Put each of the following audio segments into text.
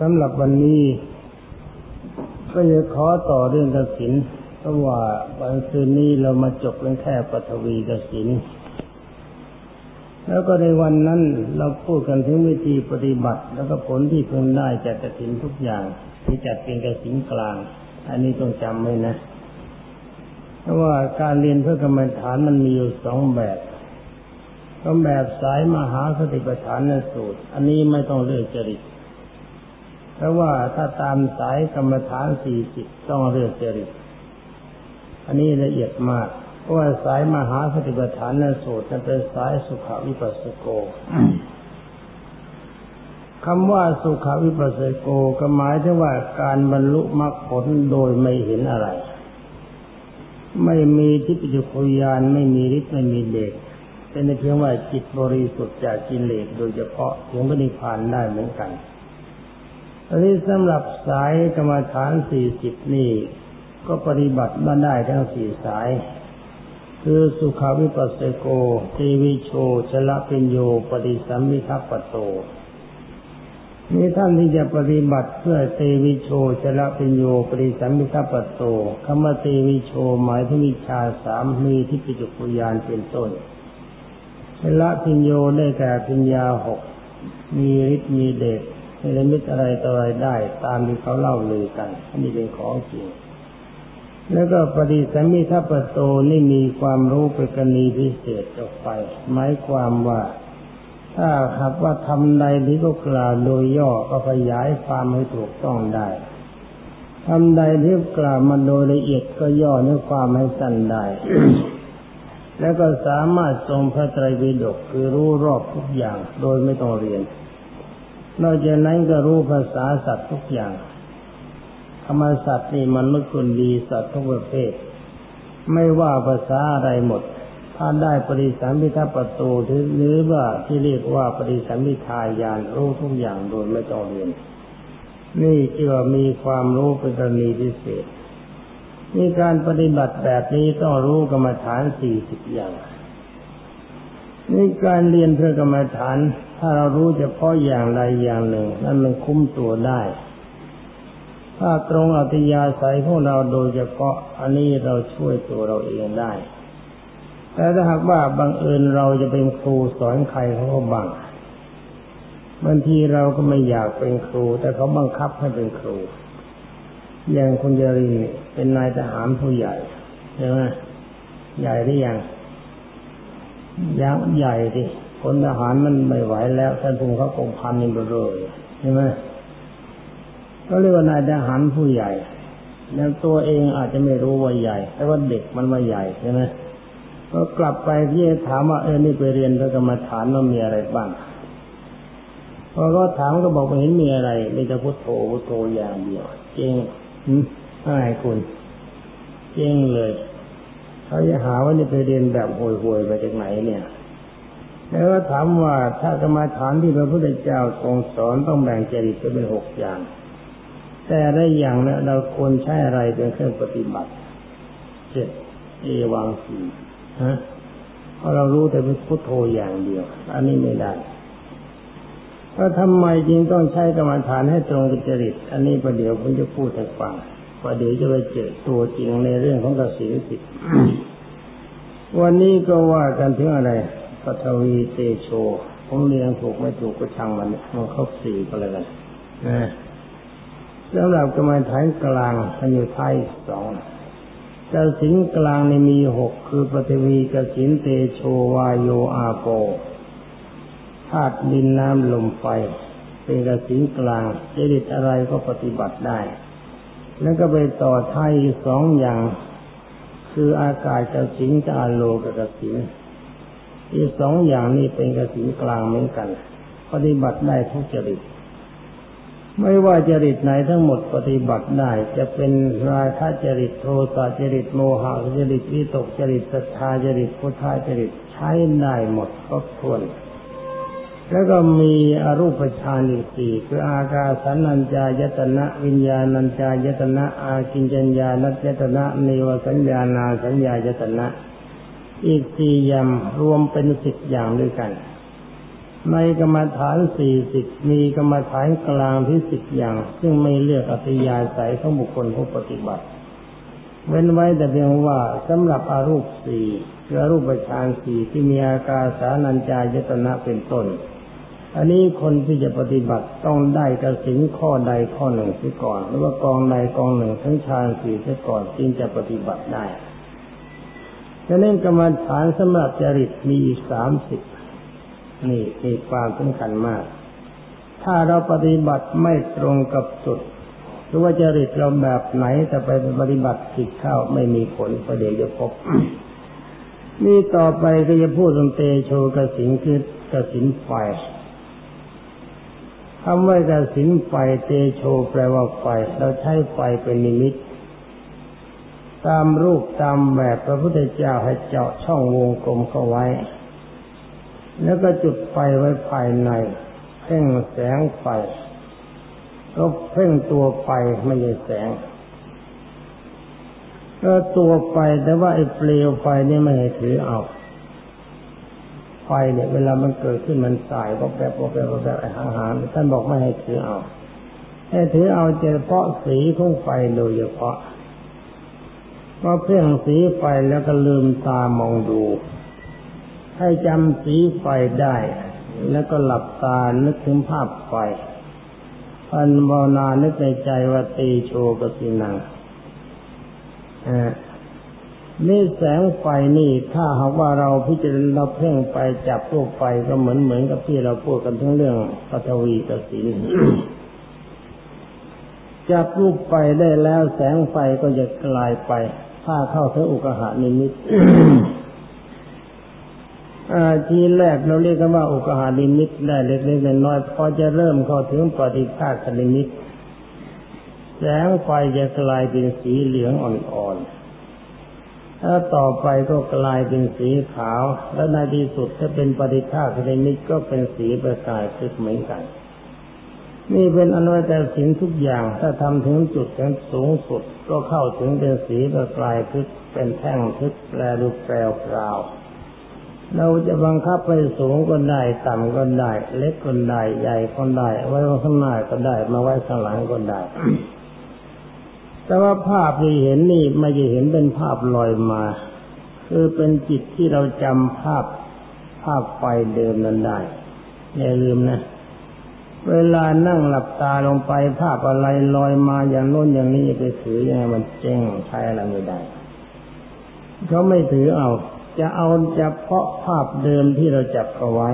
สำหรับวันนี้ก็จะขอต่อเรื่องกสินเพราะว่าวันคืนนี้เรามาจบเรื่องแค่ปฐวีกสินแล้วก็ในวันนั้นเราพูดกันถึงวิธีปฏิบัติ แล้วก็ผลที่พึงได้จากกสินทุกอย่างที่จัดเป็นกสินกลาง อันนี้ต้องจำไว้นะ เพราะว่าการเรียนเพื่อกรรมฐานมันมีอยู่สองแบบก็แบบสายมหาสติปัฏฐานสูตร อันนี้ไม่ต้องเลือกจริต เพราะว่าถ้าตามสายกรรมฐานสี่สิบต้องเลือกจริตอันนี้ละเอียดมาก เพราะว่าสายมหาสติปัฏฐานสูตรเป็นสายสุขวิปัสสโกคำว่าสุขวิปัสสโกก็หมายถึงว่าการบรรลุมรรคผลโดยไม่เห็นอะไร ไม่มีทิพยคุยานไม่มีฤทธิ์ไม่มีเดชเป็นเพียงว่าจิตบริสุทธิ์จากกิเลสโดยเฉพาะถึงพระนิพพานได้เหมือนกัน อันนี้สำหรับสายกรรมฐานสี่สิบนี่ ก็ปฏิบัติมาได้ทั้งสี่สาย คือสุขาวิปัสสโกเทวิโชชละปิญโยปฏิสัมมิทัปโตมีท่านที่จะปฏิบัติเพื่อเตวิโชชละปิญโยปฏิสัมมิทัปโตคำว่าเตวิโชหมายถึงวิชาสามมีที่ปิจุกุยานเป็นต้นชละปิญโยได้แก่ปิญญาหกมีฤทธิ์มีเดช นลมิตอะไรต่ออะไรได้ ตามที่เขาเล่าเลยกันอันนี้เป็นของจริง แล้วก็ปฏิสัมมิทัปโตนี่มีความรู้เป็นกรณีพิเศษออกไป หมายความว่าถ้าหากว่าทำใดที่ก็กล่าวโดยย่อก็ขยายความให้ถูกต้องได้ทำใดที่กล่าวมาโดยละเอียดก็ย่อเนื้อความให้สั้นได้ แล้วก็สามารถทรงพระไตรปิฎกคือรู้รอบทุกอย่างโดยไม่ต้องเรียน นอกจากนั้นก็รู้ภาษาสัตว์ทุกอย่างธรรมสัตว์นี่มันไม่คนดีสัตว์ทุกประเภท ไม่ว่าภาษาอะไรหมด ถ้าได้ปริสัมพิทัปโตหรือว่าที่เรียกว่าปริสัมพิทายานรู้ทุกอย่างโดยไม่ต้องเรียน นี่จึงมีความรู้เป็นกรณีพิเศษนี่การปฏิบัติแบบนี้ต้องรู้กรรมฐานสี่สิบอย่างนี่การเรียนเพื่อกรรมฐาน ถ้าเรารู้เฉพาะอย่างใดอย่างหนึ่งนั่นมันคุ้มตัวได้ ถ้าตรงอัตยาศัยของเราโดยเฉพาะอันนี้เราช่วยตัวเราเองได้ แต่ถ้าหากว่าบังเอิญเราจะเป็นครูสอนใครเขาก็บังบางทีเราก็ไม่อยากเป็นครู แต่เขาบังคับให้เป็นครู อย่างคุณจรีเป็นนายทหารผู้ใหญ่ใช่ไหมใหญ่หรือยังยังใหญ่ดิ คนทหารมันไม่ไหวแล้วท่านพุงเขาคงพันนี่เลยใช่ไหมก็เรียกว่านายทหารผู้ใหญ่แล้วตัวเองอาจจะไม่รู้ว่าใหญ่ แต่ว่าเด็กมันว่าใหญ่ใช่ไหมก็กลับไปพี่ถามว่าเออนี่ไปเรียนพระกรรมฐานว่ามีอะไรบ้างพอก็ถามก็บอกว่าเห็นมีอะไรมีแต่พุทโธพุทโธอย่างเดียวเจงง่ายคุณเจงเลยเขาจะหาว่านี่ไปเรียนแบบห่วยๆไปจากไหนเนี่ย แล้วก็ถามว่าถ้ากรรมาฐานที่พระพุทธเจ้าทรงสอนต้องแบ่งเจริตเป็นหกอย่าง แต่ได้อย่างนี้เราควรใช้อะไรเป็นเครื่องปฏิบัติเจ็ดเอวังสีฮะเพราะเรารู้แต่เป็นพุทโธอย่างเดียว อันนี้ไม่ได้ก็ทำไมจริงต้องใช้กรรมฐานให้ตรงกับจริต อันนี้ประเดี๋ยวผมจะพูดให้ฟังประเดี๋ยวจะไปเจอตัวจริงในเรื่องของกสิสิทธิ์วันนี้ก็ว่ากันถึงอะไร ปฐวีเตโช ผมเรียงถูกไม่ถูกก็ช่างมันมันครบสี่ก็เลยกันนะสำหรับกรรมฐานกลางมันอยู่ท้ายสองกสินกลางในมีหกคือปฐวีกสินเตโชวายโยอาโปธาตุดินน้ำลมไฟ เป็นกสินกลางจริตอะไรก็ปฏิบัติได้ แล้วก็ไปต่อท้ายสองอย่าง คืออากาศกสินกับอโลกกสิน อีกสองอย่างนี้เป็นกสินกลางเหมือนกัน ปฏิบัติได้ทุกจริต ไม่ว่าจริตไหนทั้งหมดปฏิบัติได้ จะเป็นราคะจริตโทสะจริตโมหะจริตวิตกจริตศรัทธาจริตพุทธาจริตใช้ได้หมดครบถ้วนแล้วก็มีอรูปฌานอีกสี่คืออากาสันนัญจายตนะ วิญญาณัญจายตนะ อากินจัญญาณยตนะเนวสัญญานาสัญญายตนะ อีกสี่ย่างรวมเป็นสิบอย่างด้วยกัน ในกรรมฐานสี่สิบมีกรรมฐานกลางที่สิบอย่าง ซึ่งไม่เลือกอัตยาศัยของบุคคลผู้ปฏิบัติ เว้นไว้แต่เพียงว่าสำหรับอารูปสี่คืออรูปฌานสี่ที่มีอาการสานัญจายตนะเป็นต้น อันนี้คนที่จะปฏิบัติต้องได้กระสินข้อใดข้อหนึ่งเสียก่อน หรือว่ากองใดกองหนึ่งทั้งฌานสี่เสียก่อนจึงจะปฏิบัติได้ ฉะนั้นกรรมฐานสำหรับจริตมีสามสิบนี่มีความสำคัญมาก ถ้าเราปฏิบัติไม่ตรงกับจุดหรือว่าจริตเราแบบไหนแต่ไปปฏิบัติผิดเข้าไม่มีผลประเดี๋ยวจะพบนี่ต่อไปก็จะพูดถึงเตโชกสินคือกสินไฟคำว่ากสินไฟเตโชแปลว่าไฟ เราใช้ไฟเป็นนิมิต ตามรูปตามแบบพระพุทธเจ้าให้เจาะช่องวงกลมเข้าไว้ แล้วก็จุดไฟไว้ภายใน เพ่งแสงไฟก็เพ่งตัวไฟไม่ใช่แสงก็ตัวไฟแต่ว่าไอ้เปลวไฟนี่ไม่ให้ถือเอาไฟเนี่ย เวลามันเกิดขึ้นมันสายก็แบบก็แบบก็แบบไอ้หางๆท่านบอกไม่ให้ถือเอาให้ถือเอาเฉพาะสีของไฟโดยเฉพาะ พอเพ่งสีไฟแล้วก็ลืมตามองดู ให้จำสีไฟได้ แล้วก็หลับตานึกถึงภาพไฟพันบานานึกในใจว่าตีโชกสินังนี่แสงไฟนี่ถ้าหากว่าเราพิจารณาเราเพ่งไปจับรูปไฟก็เหมือนเหมือนกับที่เราพูดกันทั้งเรื่องปฐวีกสินจับรูปไฟได้แล้วแสงไฟก็จะกลายไป ถ้าเข้าถึงอุกหานิมิตทีแรกเราเรียกกันว่าอุกหานิมิตได้เล็กๆน้อยๆพอจะเริ่มเข้าถึงปฏิภาคนิมิตแสงไฟจะกลายเป็นสีเหลืองอ่อนๆ ถ้าต่อไปก็กลายเป็นสีขาว และในที่สุดถ้าเป็นปฏิภาคนิมิตก็เป็นสีประกายคึกเหมือนกัน นี่เป็นอนุแต่สิ่งทุกอย่าง ถ้าทำถึงจุดถึงสูงสุด ก็เข้าถึงเป็นสีประกายคึกเป็นแท่งคึกแปรรูปแปรวราวเราจะบังคับไปสูงก็ได้ ต่ำก็ได้ เล็กก็ได้ ใหญ่ก็ได้ ไว้ข้างหน้าก็ได้ มาไว้ข้างหลังก็ได้ แต่ว่าภาพที่เห็นนี่ไม่จะเห็นเป็นภาพลอยมา คือเป็นจิตที่เราจำภาพภาพไฟเดิมนั้นได้อย่าลืมนะ เวลานั่งหลับตาลงไปภาพอะไรลอยมาอย่างโน้นอย่างนี้ไปถือยังไงมันเจ๊งใช้อะไรไม่ได้เขาไม่ถือเอา จะเอาเฉพาะภาพเดิมที่เราจับเอาไว้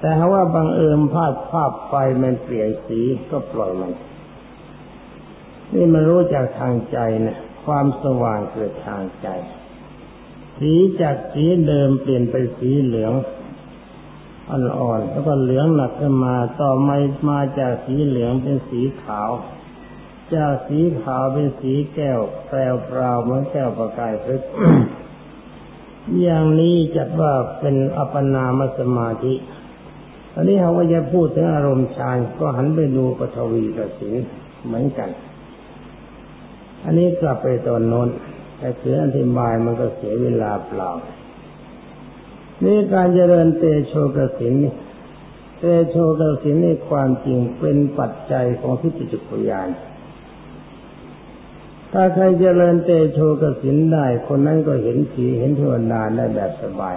แต่ถ้าว่าบังเอิญภาพภาพไฟมันเปลี่ยนสีก็ปล่อยมัน นี่มันรู้จากทางใจนะความสว่างเกิดทางใจ สีจากสีเดิมเปลี่ยนไปสีเหลือง อ่อนๆแล้วก็เหลืองหนักขึ้นมาต่อมามาจากสีเหลืองเป็นสีขาว จากสีขาวเป็นสีแก้วแปรวเปราเหมือนแก้วประกายพชรอย่างนี้จัดว่าเป็นอัปปนามสมาธิอันนี้เขาว่าจะพูดถึงอารมณ์ฌานก็หันไปดูปฐวีกสินเหมือนกัน อันนี้กลับไปตอนน้นแต่เสืออธิบายมันก็เสียเวลาเปล่า นี่การเจริญเตโชกสินเตโชกสินในความจริงเป็นปัจจัยของทิฏฐิจุกยานถ้าใครเจริญเตโชกสินได้ คนนั้นก็เห็นผีเห็นเทวดาได้แบบสบาย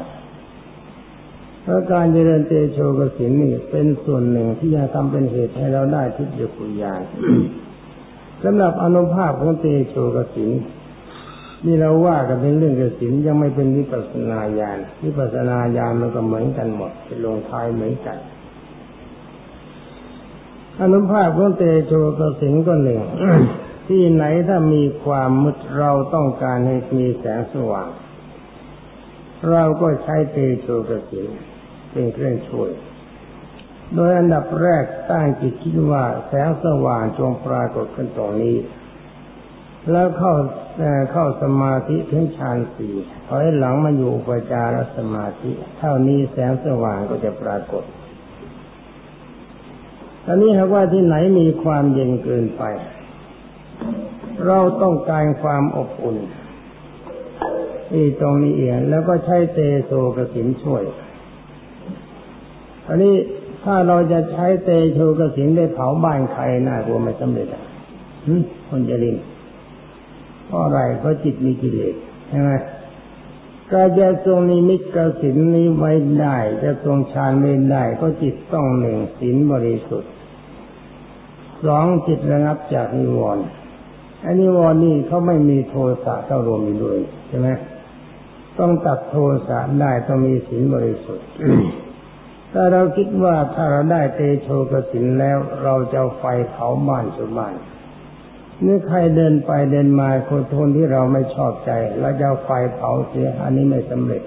เพราะการเจริญเตโชกสินนี่เป็นส่วนหนึ่งที่จะทำเป็นเหตุให้เราได้ทิพยคุยานสำหรับอนุภาพของเตโชกสิน นี่เราว่ากันเป็นเรื่องกสินยังไม่เป็นวิปัสนาญาณวิปัสนาญาณมันก็เหมือนกันหมดเป็นลงท้ายเหมือนกันอนุภาพของเตโชกสินก็หนึ่งที่ไหนถ้ามีความมืดเราต้องการให้มีแสงสว่าง เราก็ใช้เตโชกสินเป็นเครื่องช่วย โดยอันดับแรกตั้งจิตคิดว่าแสงสว่างจงปรากฏขึ้นตรงนี้ แล้วเข้าเข้าสมาธิถึงฌานสี่ถอยหลังมาอยู่อุปจารสมาธิ เท่านี้แสงสว่างก็จะปรากฏตอนนี้หากว่าที่ไหนมีความเย็นเกินไป เราต้องการความอบอุ่นที่ตรงนี้เองแล้วก็ใช้เตโซกสินช่วยอันนี้ถ้าเราจะใช้เตโชกสินได้เผาบ้านใครน่ากลัวไม่สำเร็จอะคนจะรินเพ ราะอะไรเพราะจิตมีกิเลสใช่ไหมก็จะทรงนิมิตกสินนี้ไว้ได้ จะทรงฌานไม่ได้ก็จิตต้องหนึ่งศีลบริสุทธิ์สองจิตระงับจากนิวรณ์อันนิวรณ์นี่เขาไม่มีโทสะเข้ารวมอยู่ด้วยใช่ไหมต้องตัดโทสะได้ต้องมีศีลบริสุทธิ์ถ้าเราคิดว่าถ้าเราได้เตโชกสินแล้ว เราจะไฟเผาบ้านสุบ้าน นี่ใครเดินไปเดินมาคนทนที่เราไม่ชอบใจเราจะไฟเผาเสียอันนี้ไม่สำเร็จ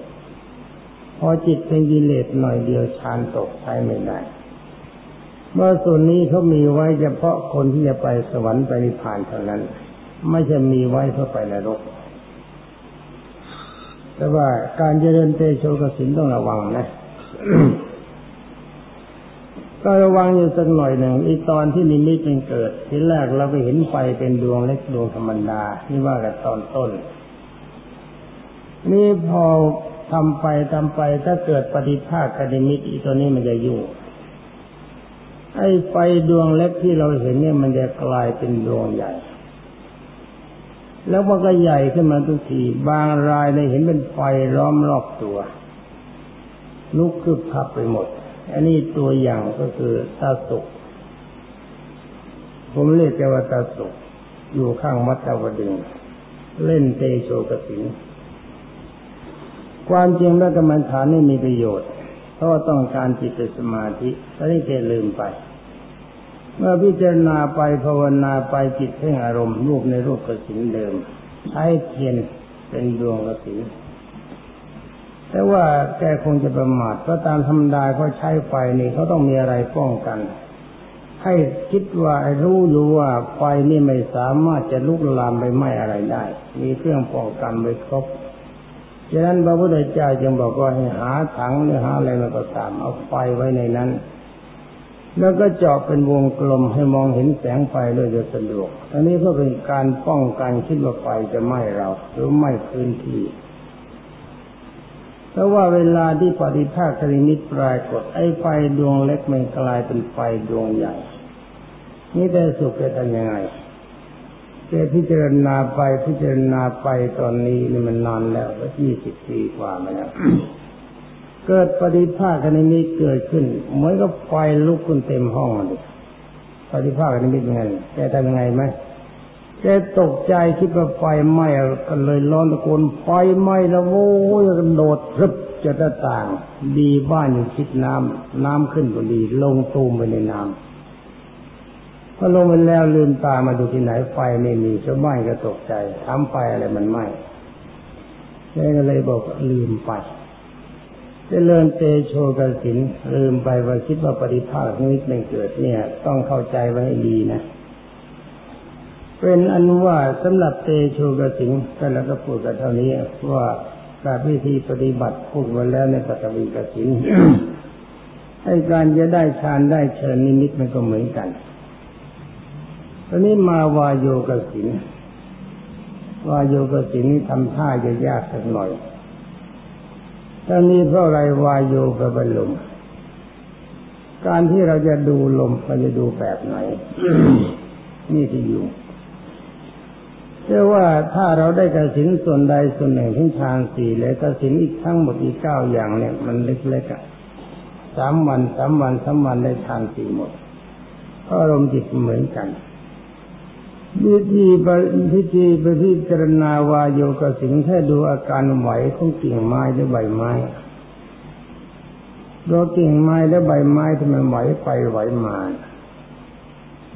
พอจิตเป็นกิเลสหน่อยเดียวฌานตกใช้ไม่ได้เมื่อส่วนนี้เขามีไว้เฉพาะคนที่จะไปสวรรค์ไปนิพพานเท่านั้น ไม่ใช่มีไว้เพื่อไปนรก แต่ว่าการเจริญเตโชกสินต้องระวังนะ ก็ระวังอยู่สักหน่อยหนึ่งอีตอนที่นิมิตเป็นเกิดทีแรกเราไปเห็นไฟเป็นดวงเล็กดวงธรรมดานี่ว่ากันตอนต้น นี่พอทำไปทำไปถ้าเกิดปฏิภาคกนิมิตอีตัวนี้มันจะยุ่งไอ้ไฟดวงเล็กที่เราเห็นเนี่ยมันจะกลายเป็นดวงใหญ่ แล้วมันก็ใหญ่ขึ้นมาทุกทีบางรายเลยเห็นเป็นไฟล้อมรอบตัว ลุกคึบขับไปหมด อันนี้ตัวอย่างก็คือตาสุกผมเรียกว่าตาสุกอยู่ข้างมัตตวดึง เล่นเตโชกสิงความจริงแล้วกรรมฐานนี่มีประโยชน์ เพราะว่าต้องการจิตเป็นสมาธิแต่นี่แกลืมไป เมื่อพิจารณาไปภาวนาไปจิตเพ่งอารมณ์รูปในรูปกสินเดิม ใช้เทียนเป็นดวงกสิน แต่ว่าแกคงจะประมาทเพราะตามธรรมดาเขาใช้ไฟนี่เขาต้องมีอะไรป้องกัน ให้คิดว่ารู้อยู่ว่าไฟนี่ไม่สามารถจะลุกลามไปไหม้อะไรได้ มีเครื่องป้องกันไว้ครบฉะนั้นพระพุทธเจ้าจึงบอกว่าให้หาถังหรือหาอะไรมาก็ตามเอาไฟไว้ในนั้น แล้วก็เจาะเป็นวงกลมให้มองเห็นแสงไฟด้วยจะสะดวกอันนี้ก็เป็นการป้องกันคิดว่าไฟจะไหม้เราหรือไหม้พื้นที่ ราะว่าเวลาที่ปฏิภาคคริมิตปรากฏไอ้ไฟดวงเล็กมันกลายเป็นไฟดวงใหญ่ นี่แต่สุขจะทำยังไงแกพิจารณาไปพิจารณาไปตอนนี้นี่มันนานแล้วก็ยี่สิบปีกว่ามาแล้วเกิดปฏิภาคคณิมิตเกิดขึ้นเหมือนกับไฟลุกขึ้นเต็มห้องเลยปฏิภาคคณิมิตยังไงแกทำยังไงไหม แกตกใจคิดว่าไฟไหม้ก็เลยร้อนตะโกนไฟไหม้แล้วโว้ยกระโดดรึบจะหน้าต่าง ดีบ้านอยู่ชิดน้ำน้ำขึ้นพอดี ลงตูมไปในน้ำพอลงไปแล้วลืมตามาดูที่ไหนไฟไม่มีชาวบ้านก็ตกใจทำไฟอะไรมันไหม้แกก็เลยบอกลืมไปจะเลินเตโชกสินลืมไปว่าคิดว่าปริภาคนิดไม่เกิดเนี่ย ต้องเข้าใจไว้ให้ดีนะ เป็นอันว่าสำหรับเตโชกสิงก็แล้วก็พูดกันเท่านี้ว่าการพิธีปฏิบัติพูดไว้แล้วในปฐวีกสิงให้การจะได้ฌานได้เชิญนิมิตมันก็เหมือนกันตอนนี้มาวายโยกสินวายโยกสินทำท่าจะยากสักหน่อยตอนนี้เพราะอะไรวายโยกบลมการที่เราจะดูลมเราจะดูแบบไหน นี่ที่อยู่ เรียกว่าถ้าเราได้กระสินส่วนใดส่วนหนึ่งทั้งฌานสี่เลยกระสินอีกทั้งหมดอีกเก้าอย่างเนี่ยมันเล็กๆอะสามวันสามวันสามวันได้ฌานสี่หมดเพราะอารมณ์จิตเหมือนกันวิธีพิธีไปพิจารณาวาโยกสิงแค่ดูอาการไหวของกิ่งไม้หรือใบไม้ดูกิ่งไม้และใบไม้ที่มันไหวไปไหวมา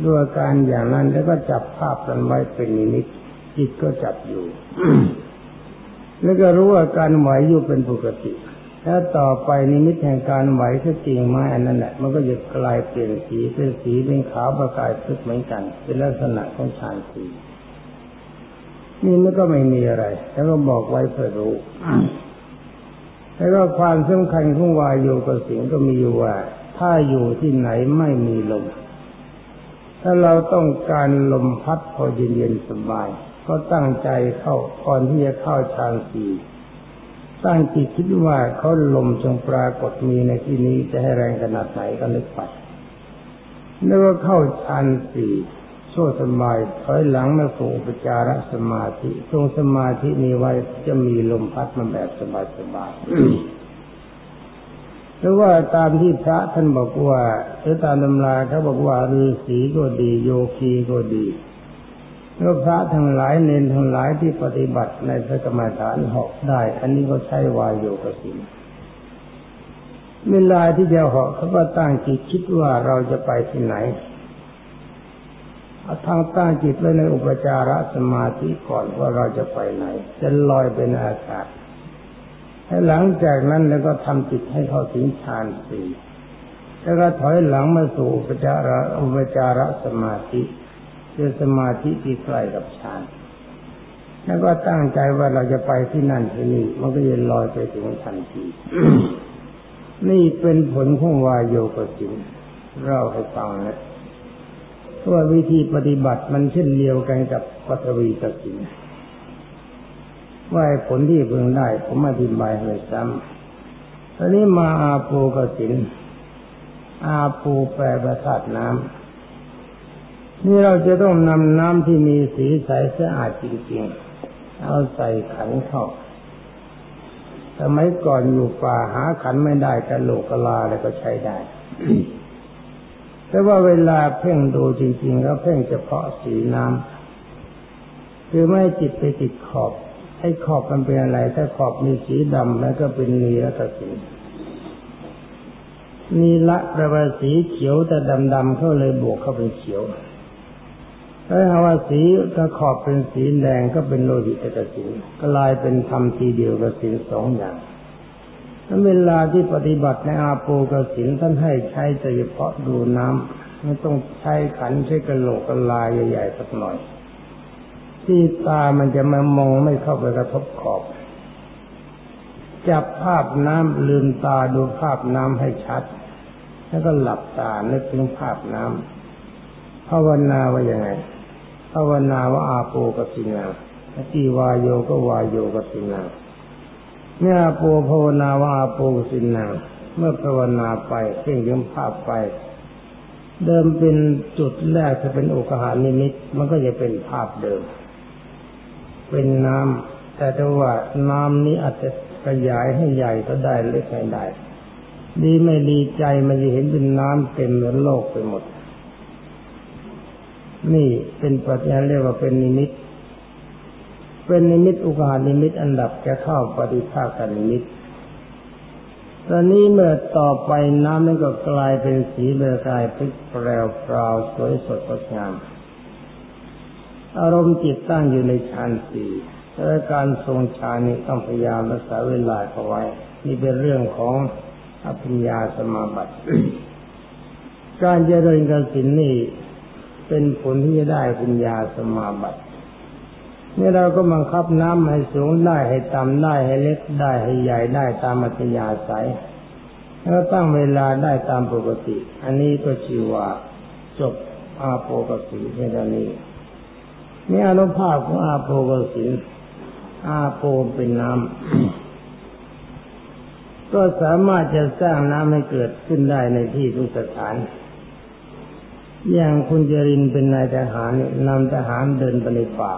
ดูอาการอย่างนั้นแล้วก็จับภาพกันไว้เป็นนิมิต จิตก็จับอยู่ แล้วก็รู้ว่าการไหวอยู่เป็นปกติถ้าต่อไปนิมิตแห่งการไหวคือจริงไม้อันนั้นแหละมันก็จะกลายเปลี่ยนสีเป็นสีเป็นขาวประกายพึกเหมือนกัน เป็นลักษณะของฌานสีนี่มันก็ไม่มีอะไร แล้วก็บอกไว้เพื่อรู้แล้วก็ความสำคัญของวายโยกับสิงก็มีอยู่ว่า ถ้าอยู่ที่ไหนไม่มีลม ถ้าเราต้องการลมพัดพอเย็นๆสบาย ก็ตั้งใจเข้าก่อนที่จะเข้าฌานสี่ตั้งจิตคิดว่าเขาลมจงปรากฏมีในที่นี้จะให้แรงขนาดไหนก็นึกไปนึกว่าเข้าฌานสี่โซ่สบายถอยหลังมาสู่ปจารสมาธิทรงสมาธินี้ไว้จะมีลมพัดมาแบบสบายๆหรือว่าตามที่พระท่านบอกว่าหรือตามตำราเขาบอกว่าฤาษีก็ดี โยคีก็ดี แล้วพระทั้งหลายเนนทั้งหลายที่ปฏิบัติในพระกรรมฐานหอกได้ อันนี้ก็ใช้วายโยกสินเวลาที่จะหาะเขาก็ตั้งจิตคิดว่าเราจะไปที่ไหนเอาทางตั้งจิตไว้ในอุปจารสมาธิก่อนว่าเราจะไปไหน จะลอยเป็นอากาศให้หลังจากนั้นแล้วก็ทำจิตให้เข้าถึงฌานสี่แล้วก็ถอยหลังมาสู่อุปจารอุปจารสมาธิ คือสมาธิที่ใกล้กับฌานแล้วก็ตั้งใจว่าเราจะไปที่นั่นที่นี่ มันก็จะลอยไปถึงทันทีนี่เป็นผลของวายโยกสินเราให้ฟังนะว่าวิธีปฏิบัติมันเช่นเดียวกันกับปัตวีกสินว่าผลที่เพิ่งได้ผมอธิบายให้ซ้ำตอนนี้มาอาปูกสินอาปูแปลประสาทน้ำ นี่เราจะต้องนำน้ำที่มีสีใสสะอาดจริงๆ เอาใส่ขันเข้าสมัยก่อนอยู่ป่าหาขันไม่ได้กระโหลกกะลาอะไรก็ใช้ได้ แต่ว่าเวลาเพ่งดูจริงๆ แล้วเพ่งเฉพาะสีน้ำคือไม่จิตไปติดขอบให้ขอบมันเป็นอะไร ถ้าขอบมีสีดำแล้วก็เป็นนีละตสีนีละประวาสีเขียวแต่ดำๆเขาเลยบวกเข้าเป็นเขียว ถ้าหาว่าสีถ้าขอบเป็นสีแดงก็เป็นโลหิตกสินกลายเป็นธรรมทีเดียวกับสินสองอย่างถ้าเวลาที่ปฏิบัติในอาโปกสินท่านให้ใช้เฉพาะดูน้ำไม่ต้องใช้ขันใช้กระโหลกกระลายใหญ่ๆสักหน่อย ที่ตามันจะมามองไม่เข้าไปกระทบขอบ จับภาพน้ำลืมตาดูภาพน้ำให้ชัด แล้วก็หลับตานึกถึงภาพน้ำภาวนาว่าอย่างไง ภาวนาว่าอาโปกสินาที่วายโยก็วายโยกสินาเมื่ออาโปภาวนาว่าอาโปกสินาเมื่อภาวนาไปเพ่งยมภาพไป เดิมเป็นจุดแรกจะเป็นโอกาสนิมิต มันก็จะเป็นภาพเดิม เป็นน้ำแต่ถ้าว่าน้ำนี้อาจจะขยายให้ใหญ่ก็ได้เล็กไม่ได้ดีไม่ดีใจมันจะเห็นเป็นน้ำเต็มเหมือนโลกไปหมด นี่เป็นปัจจัยเรียกว่าเป็นนิมิต เป็นนิมิตอุกานิมิตอันดับจะเข้าปฏิภาคนิมิตตอนนี้เมื่อต่อไปน้ำนั้นก็กลายเป็นสีเบลกายพลิกแปลวปราสวยสดงดงาม อารมณ์จิตตั้งอยู่ในฌานสี่และการทรงฌานนี้ต้องพยายามรักษาเวลาเอาไว้ นี่เป็นเรื่องของอภิญญาสมาบัติ การเจริญกสินนี่ เป็นผลที่จะได้ปัญญาสมาบัตินี่เราก็บังคับน้ำให้สูงได้ให้ต่ำได้ให้เล็กได้ให้ใหญ่ได้ตามอัธยาศัยแล้วตั้งเวลาได้ตามปกติ อันนี้ก็ชื่อว่าจบอาโปกสิเช่นนี้นี่อนุภาพของอาโปกสิอาโปเป็นน้ำก็สามารถจะสร้างน้ำให้เกิดขึ้นได้ในที่ทุกสถาน อย่างคุณจรินเป็นนายทหารนำทหารเดินไปในป่า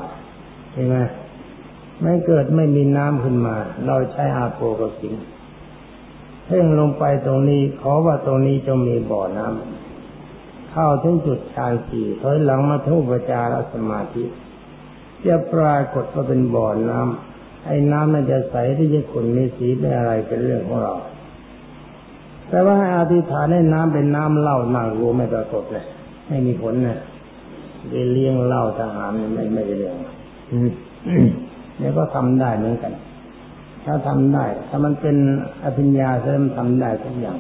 ใช่ไหมไม่เกิดไม่มีน้ำขึ้นมา เราใช้อาโปกสิงเพ่งลงไปตรงนี้ ขอว่าตรงนี้จะมีบ่อน้ำเข้าถึงจุดฌานสี่ถอยหลังมาทุปจารสมาธิจะปรากฏว่าเป็นบ่อน้ำไอ้น้ำมันจะใสที่จะขุ่นมีสีเป็นอะไรเป็นเรื่องของเรา แต่ว่าอธิษฐานให้น้ำเป็นน้ำเหล้านั่งรู้ไม่ปรากฏเลย ไม่มีผลนะไปเลี้ยงเหล้าทหารไม่ไม่ได้เรื่องเนี่ยก็ทำได้เหมือนกัน ถ้าทำได้ ถ้ามันเป็นอภิญญาเสริมทำได้ทุกอย่าง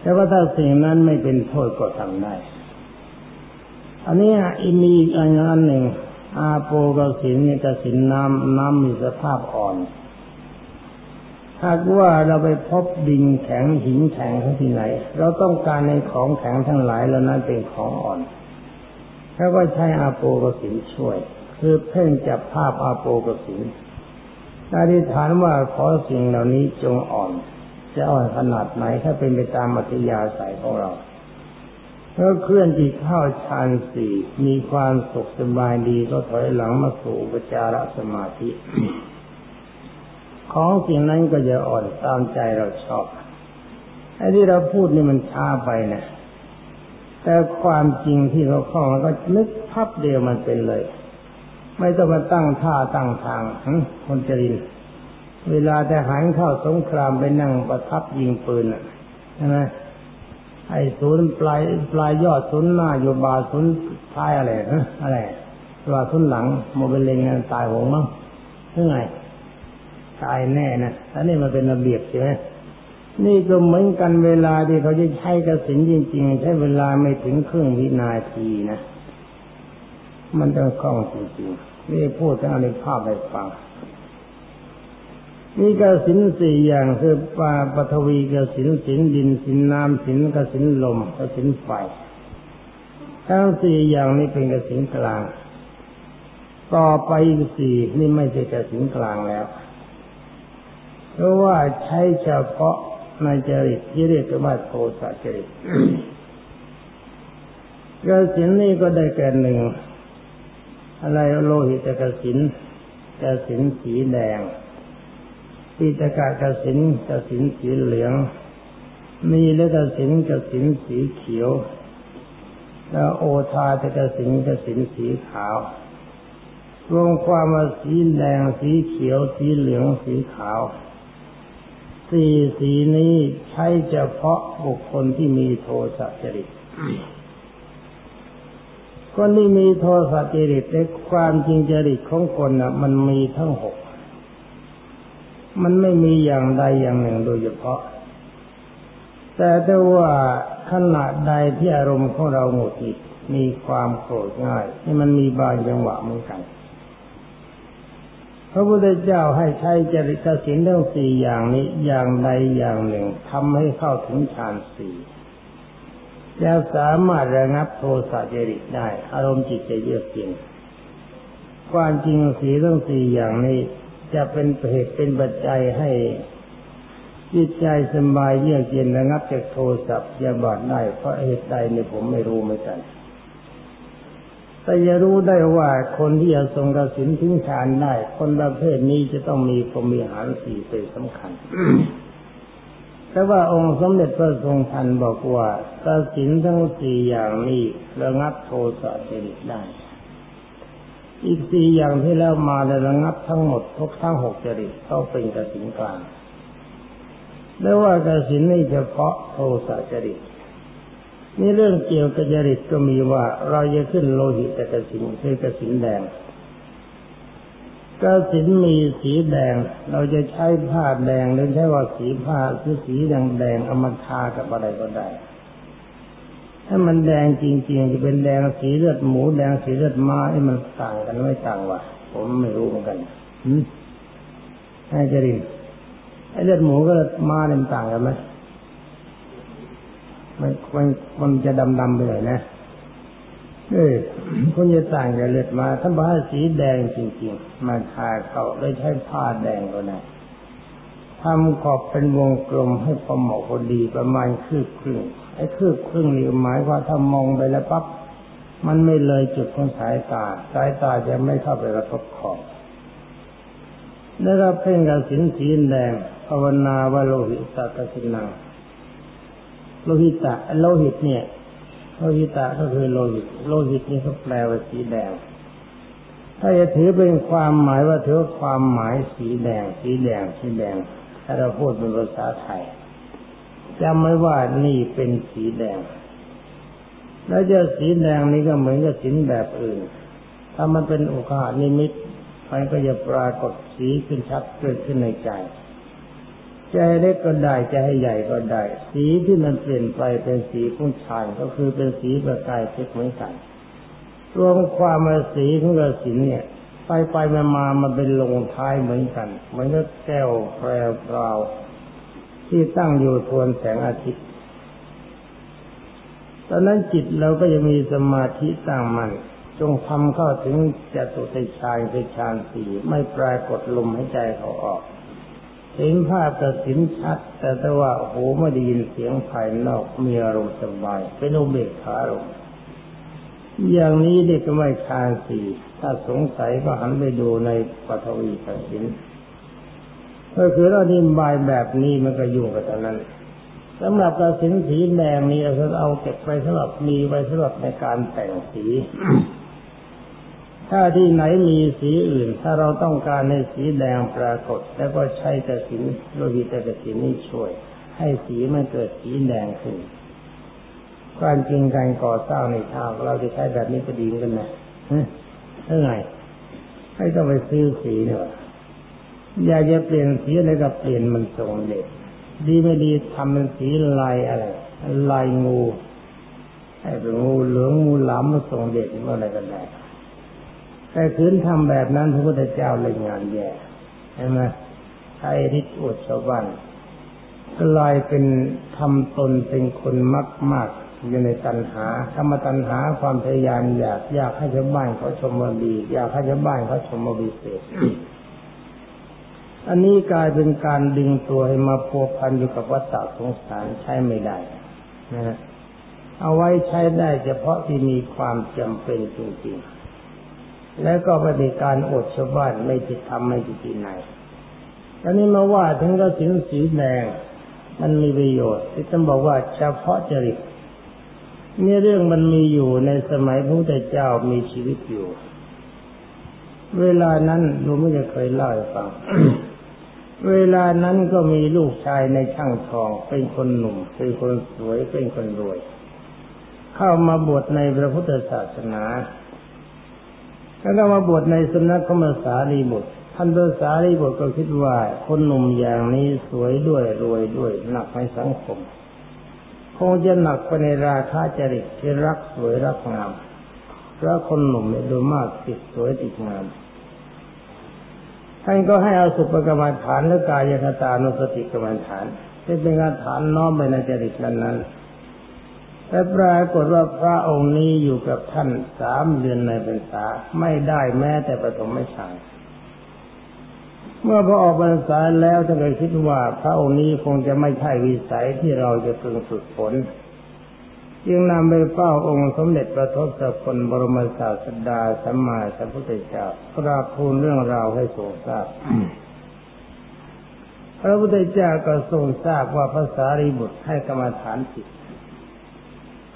แต่ว่าถ้าสิ่งนั้นไม่เป็นโทษก็ทำได้ อันนี้อีมีอีกอันหนึ่งอาโปกสินเนี่ยกสินน้ำน้ำมีสภาพอ่อน หากว่าเราไปพบดินแข็งหินแข็งที่ไหน เราต้องการในของแข็งทั้งหลายแล้วนั้นเป็นของอ่อนแล้วก็ใช้อาโปกสินช่วย คือเพ่งจับภาพอาโปกสินอธิษฐานว่าขอสิ่งเหล่านี้จงอ่อน จะอ่อนขนาดไหนถ้าเป็นไปตามมัธยาสายของเราเมื่อเคลื่อนจิตเข้าฌานสี่มีความสุขสบายดีก็ถอยหลังมาสู่ปจารสมาธิ ของสิ่งนั้นก็จะอ่อนตามใจเราชอบไอ้ที่เราพูดนี่มันช้าไปนะแต่ความจริงที่เขาเข้ามันก็นึกพับเดียวมันเป็นเลย ไม่ต้องมาตั้งท่าตั้งทางคนจรินเวลาแต่หารเข้าสงครามไปนั่งประทับยิงปืนใช่ไหมไอ้ศูนย์ปลายปลายยอดศูนย์หน้าอยู่บาศูนย์ท้ายอะไรฮะอะไรว่าศูนย์หลังโมเบลเลงงานตายหงมั้งเท่าไง ตายแน่นะอันนี้มันเป็นระเบียบใช่ไหมนี่ก็เหมือนกันเวลาที่เขาจะใช้กระสินจริง ๆ ใช้เวลาไม่ถึงครึ่งวินาทีนะมันต้องคล่องจริงๆนี่พูดถึงอนุภาพให้ฟังนี่กสินสี่อย่างคือปาปฐวีกสินสินดินสินน้ำสินกสินลมกสินไฟทั้งสี่อย่างนี้เป็นกสินกลาง ต่อไปอีกสี่นี่ไม่ใช่กสินกลางแล้ว เพราะว่าใช้เฉพาะในจริตที่เรียกว่าโทสะจริตกสินนี่ก็ได้แก่หนึ่ง อะไรโลหิตกสินกสินสีแดงปีตกะกสินกสินสีเหลือง มีและกสินกสินสีเขียวแล้วโอทาตกสินกสินสีขาวรวมความว่าสีแดงสีเขียว สีเหลืองสีขาว สีสีนี้ใช้เฉพาะบุคคลที่มีโทสะจริตคนที่มีโทสะจริตในความจริงจริตของคนน่ะ มันมีทั้งหก มันไม่มีอย่างใดอย่างหนึ่งโดยเฉพาะ แต่ถ้าว่าขณะใดที่อารมณ์ของเราหงุดหงิดมีความโกรธง่ายนี่มันมีบางจังหวะเหมือนกัน พระพุทธเจ้าให้ใช้จริตสินทั้งสี่อย่างนี้อย่างใดอย่างหนึ่งทำให้เข้าถึงฌานสี่จะสามารถระงับโทสะจริตได้ อารมณ์จิตจะเยือกเย็นความจริงสีทั้งสี่อย่างนี้ จะเป็นเหตุเป็นปัจจัยให้จิตใจสบายเยือกเย็นระงับจากโทสัพยาบาดได้เพราะเหตุใดเนี่ยผมไม่รู้เหมือนกัน แต่จะรู้ได้ว่าคนที่จะทรงกสินทิ้งฌานได้ คนประเภทนี้จะต้องมีพรมีหารสี่เป็นสำคัญ แต่ว่าองค์สมเด็จพระทรงทันบอกว่ากสินทั้งสี่อย่างนี้ระงับโทสะเจริญได้ อีกสี่อย่างที่แล้วมาในระงับทั้งหมดทุกทั้งหกจริตต้องเป็นกสินกลางไม่ว่ากสินนี่เฉพาะโทสะจริต นี่เรื่องเกี่ยวกับจริตก็มีว่าเราจะขึ้นโลหิตแต่กสินคือกสินแดงกสินมีสีแดง เราจะใช้ผ้าแดงหรือใช้ว่าสีผ้าคือสีแดงแดงเอามาทากับอะไรก็ได้ ถ้ามันแดงจริงๆจะเป็นแดงสีเลือดหมูแดงสีเลือดม้าให้มันต่างกันไม่ต่างวะผมไม่รู้เหมือนกันอืมให้จริงไอ้เลือดหมูก็เลือดม้าเนี่ยมันต่างกันไหม มันมันมันจะดำดำไปเลยนะเออคุณจะต่างกับเลือดมาถ้าบ้าสีแดงจริงๆมาทาเขาได้ใช้ผ้าแดงก็ได้ทำขอบเป็นวงกลมให้พอเหมาะพอดีประมาณคืบครึ่งไอ้คืบครึ่งนี่หมายว่าถ้ามองไปแล้วปั๊บมันไม่เลยจุดของสายตา สายตาจะไม่เข้าไปกระทบขอบแล้วก็เพ่งกับสินสีแดงภาวนาว่าโลหิตตะสินัง โลหิตะโลหิตเนี่ย โลหิตะก็คือโลหิต โลหิตนี่เขาแปลว่าสีแดง ถ้าจะถือเป็นความหมายว่าถือความหมายสีแดง สีแดง สีแดง ถ้าเราพูดเป็นภาษาไทยจำไว้ว่านี่เป็นสีแดง แล้วจะสีแดงนี้ก็เหมือนกับสินแบบอื่น ถ้ามันเป็นโอกาสนิมิตมันก็จะปรากฏสีขึ้นชัดเกิดขึ้นในใจ ใจเล็กก็ได้ใจให้ใหญ่ก็ได้ สีที่มันเปลี่ยนไปเป็นสีของชายก็คือเป็นสีประกายเพชรเหมือนกันรวมความมาสีของกระสินเนี่ยไปไปมามามันเป็นลงท้ายเหมือนกันเหมือนกับแก้วแพรวพราวที่ตั้งอยู่ทวนแสงอาทิตย์ตอนนั้นจิตเราก็จะมีสมาธิตั้งมัน่นจงทำเข้าถึงจตุติชายคือฌานสี่ไม่ปรากฏลมให้ใจเขาออก เห็นภาพแต่สินชัด แต่แต่ว่าหูไม่ได้ยินเสียงภายนอกมีอารมณ์สบาย เป็นอุเบกขาลมอย่างนี้เด็กก็ไม่ฌานสี่ถ้าสงสัยก็หันไปดูในปฐวีกสินก็คือเราดินบายแบบนี้มันก็ยุ่งกับตอนนั้นสำหรับกระสินสีแดงนี้เราเอาเก็บไปสำหรับมีไว้สำหรับในการแต่งสี ถ้าที่ไหนมีสีอื่น ถ้าเราต้องการให้สีแดงปรากฏ แล้วก็ใช้กระสินโลหิตกระสินนี้ช่วย ให้สีมันเกิดสีแดงขึ้นการจริงการก่อสร้างในทางเราจะใช้แบบนี้ก็ดีกันนะเท่าไงให้ต้องไปซื้อสีเนี่ยอยากจะเปลี่ยนสีอะไรก็เปลี่ยนมันทรงเด็ดดีไม่ดีทำเป็นสีลายอะไรลายงูให้เป็นงูเหลืองงูหลามมาทรงเด็ดเมื่อไรกันได้ แต่คืนทำแบบนั้นพระพุทธเจ้าเลยงานแย่ใช่ไหมใช้ทิศอดชาวบ้านกลายเป็นทำตนเป็นคนมากมากอยู่ในตัณหาธรรมตัณหาความพยายามอยากอยากให้ชาวบ้านเขาชมว่าดีอยากให้ชาวบ้านเขาชมว่าวิเศษอันนี้กลายเป็นการดึงตัวให้มาพัวพันอยู่กับวัฏฏะสงสารใช้ไม่ได้นะเอาไว้ใช้ได้เฉพาะที่มีความจำเป็นจริงๆ แล้วก็ปฏิการอดชาวบ้านไม่ติดทำไม่ติดที่ไหนตอนนี้มาว่าถึงกระสินสีแดงมันมีประโยชน์ที่ต้องบอกว่าเฉพาะจริตนี่เรื่องมันมีอยู่ในสมัยพระพุทธเจ้ามีชีวิตอยู่ เวลานั้นหนูไม่ได้เคยเล่าให้ฟัง เวลานั้นก็มีลูกชายในช่างทอง เป็นคนหนุ่ม เป็นคนสวย เป็นคนรวย เข้ามาบวชในพระพุทธศาสนา แล้วก็มาบวชในสำนักขมสารีบุตรท่านพระสารีบุตรก็คิดว่า คนหนุ่มอย่างนี้สวยด้วยรวยด้วยหนักในสังคม คงจะหนักไปในราคาจริตที่รักสวยรักงามเพราะคนหนุ่มเนี่ยดูมากติดสวยติดงามท่านก็ให้เอาสุปกรรมฐานและกายคตานุสติกรรมฐานที่เป็นการฐานน้อมไปในจริตนั้นนั้น แต่ปรากฏว่าพระองค์นี้อยู่กับท่านสามเดือนในพรรษาไม่ได้แม้แต่ปฐมฌานเมื่อพอออกพรรษาแล้วท่านก็คิดว่าพระองค์นี้คงจะไม่ใช่วิสัยที่เราจะพึงฝึกฝนจึงนำไปเฝ้าองค์สมเด็จพระทศพลบรมศาสดาสัมมาสัมพุทธเจ้ากราบทูลเรื่องราวให้ทรงทราบ พระพุทธเจ้าก็ทรงทราบว่าภาษารีบุตรให้กรรมฐานผิด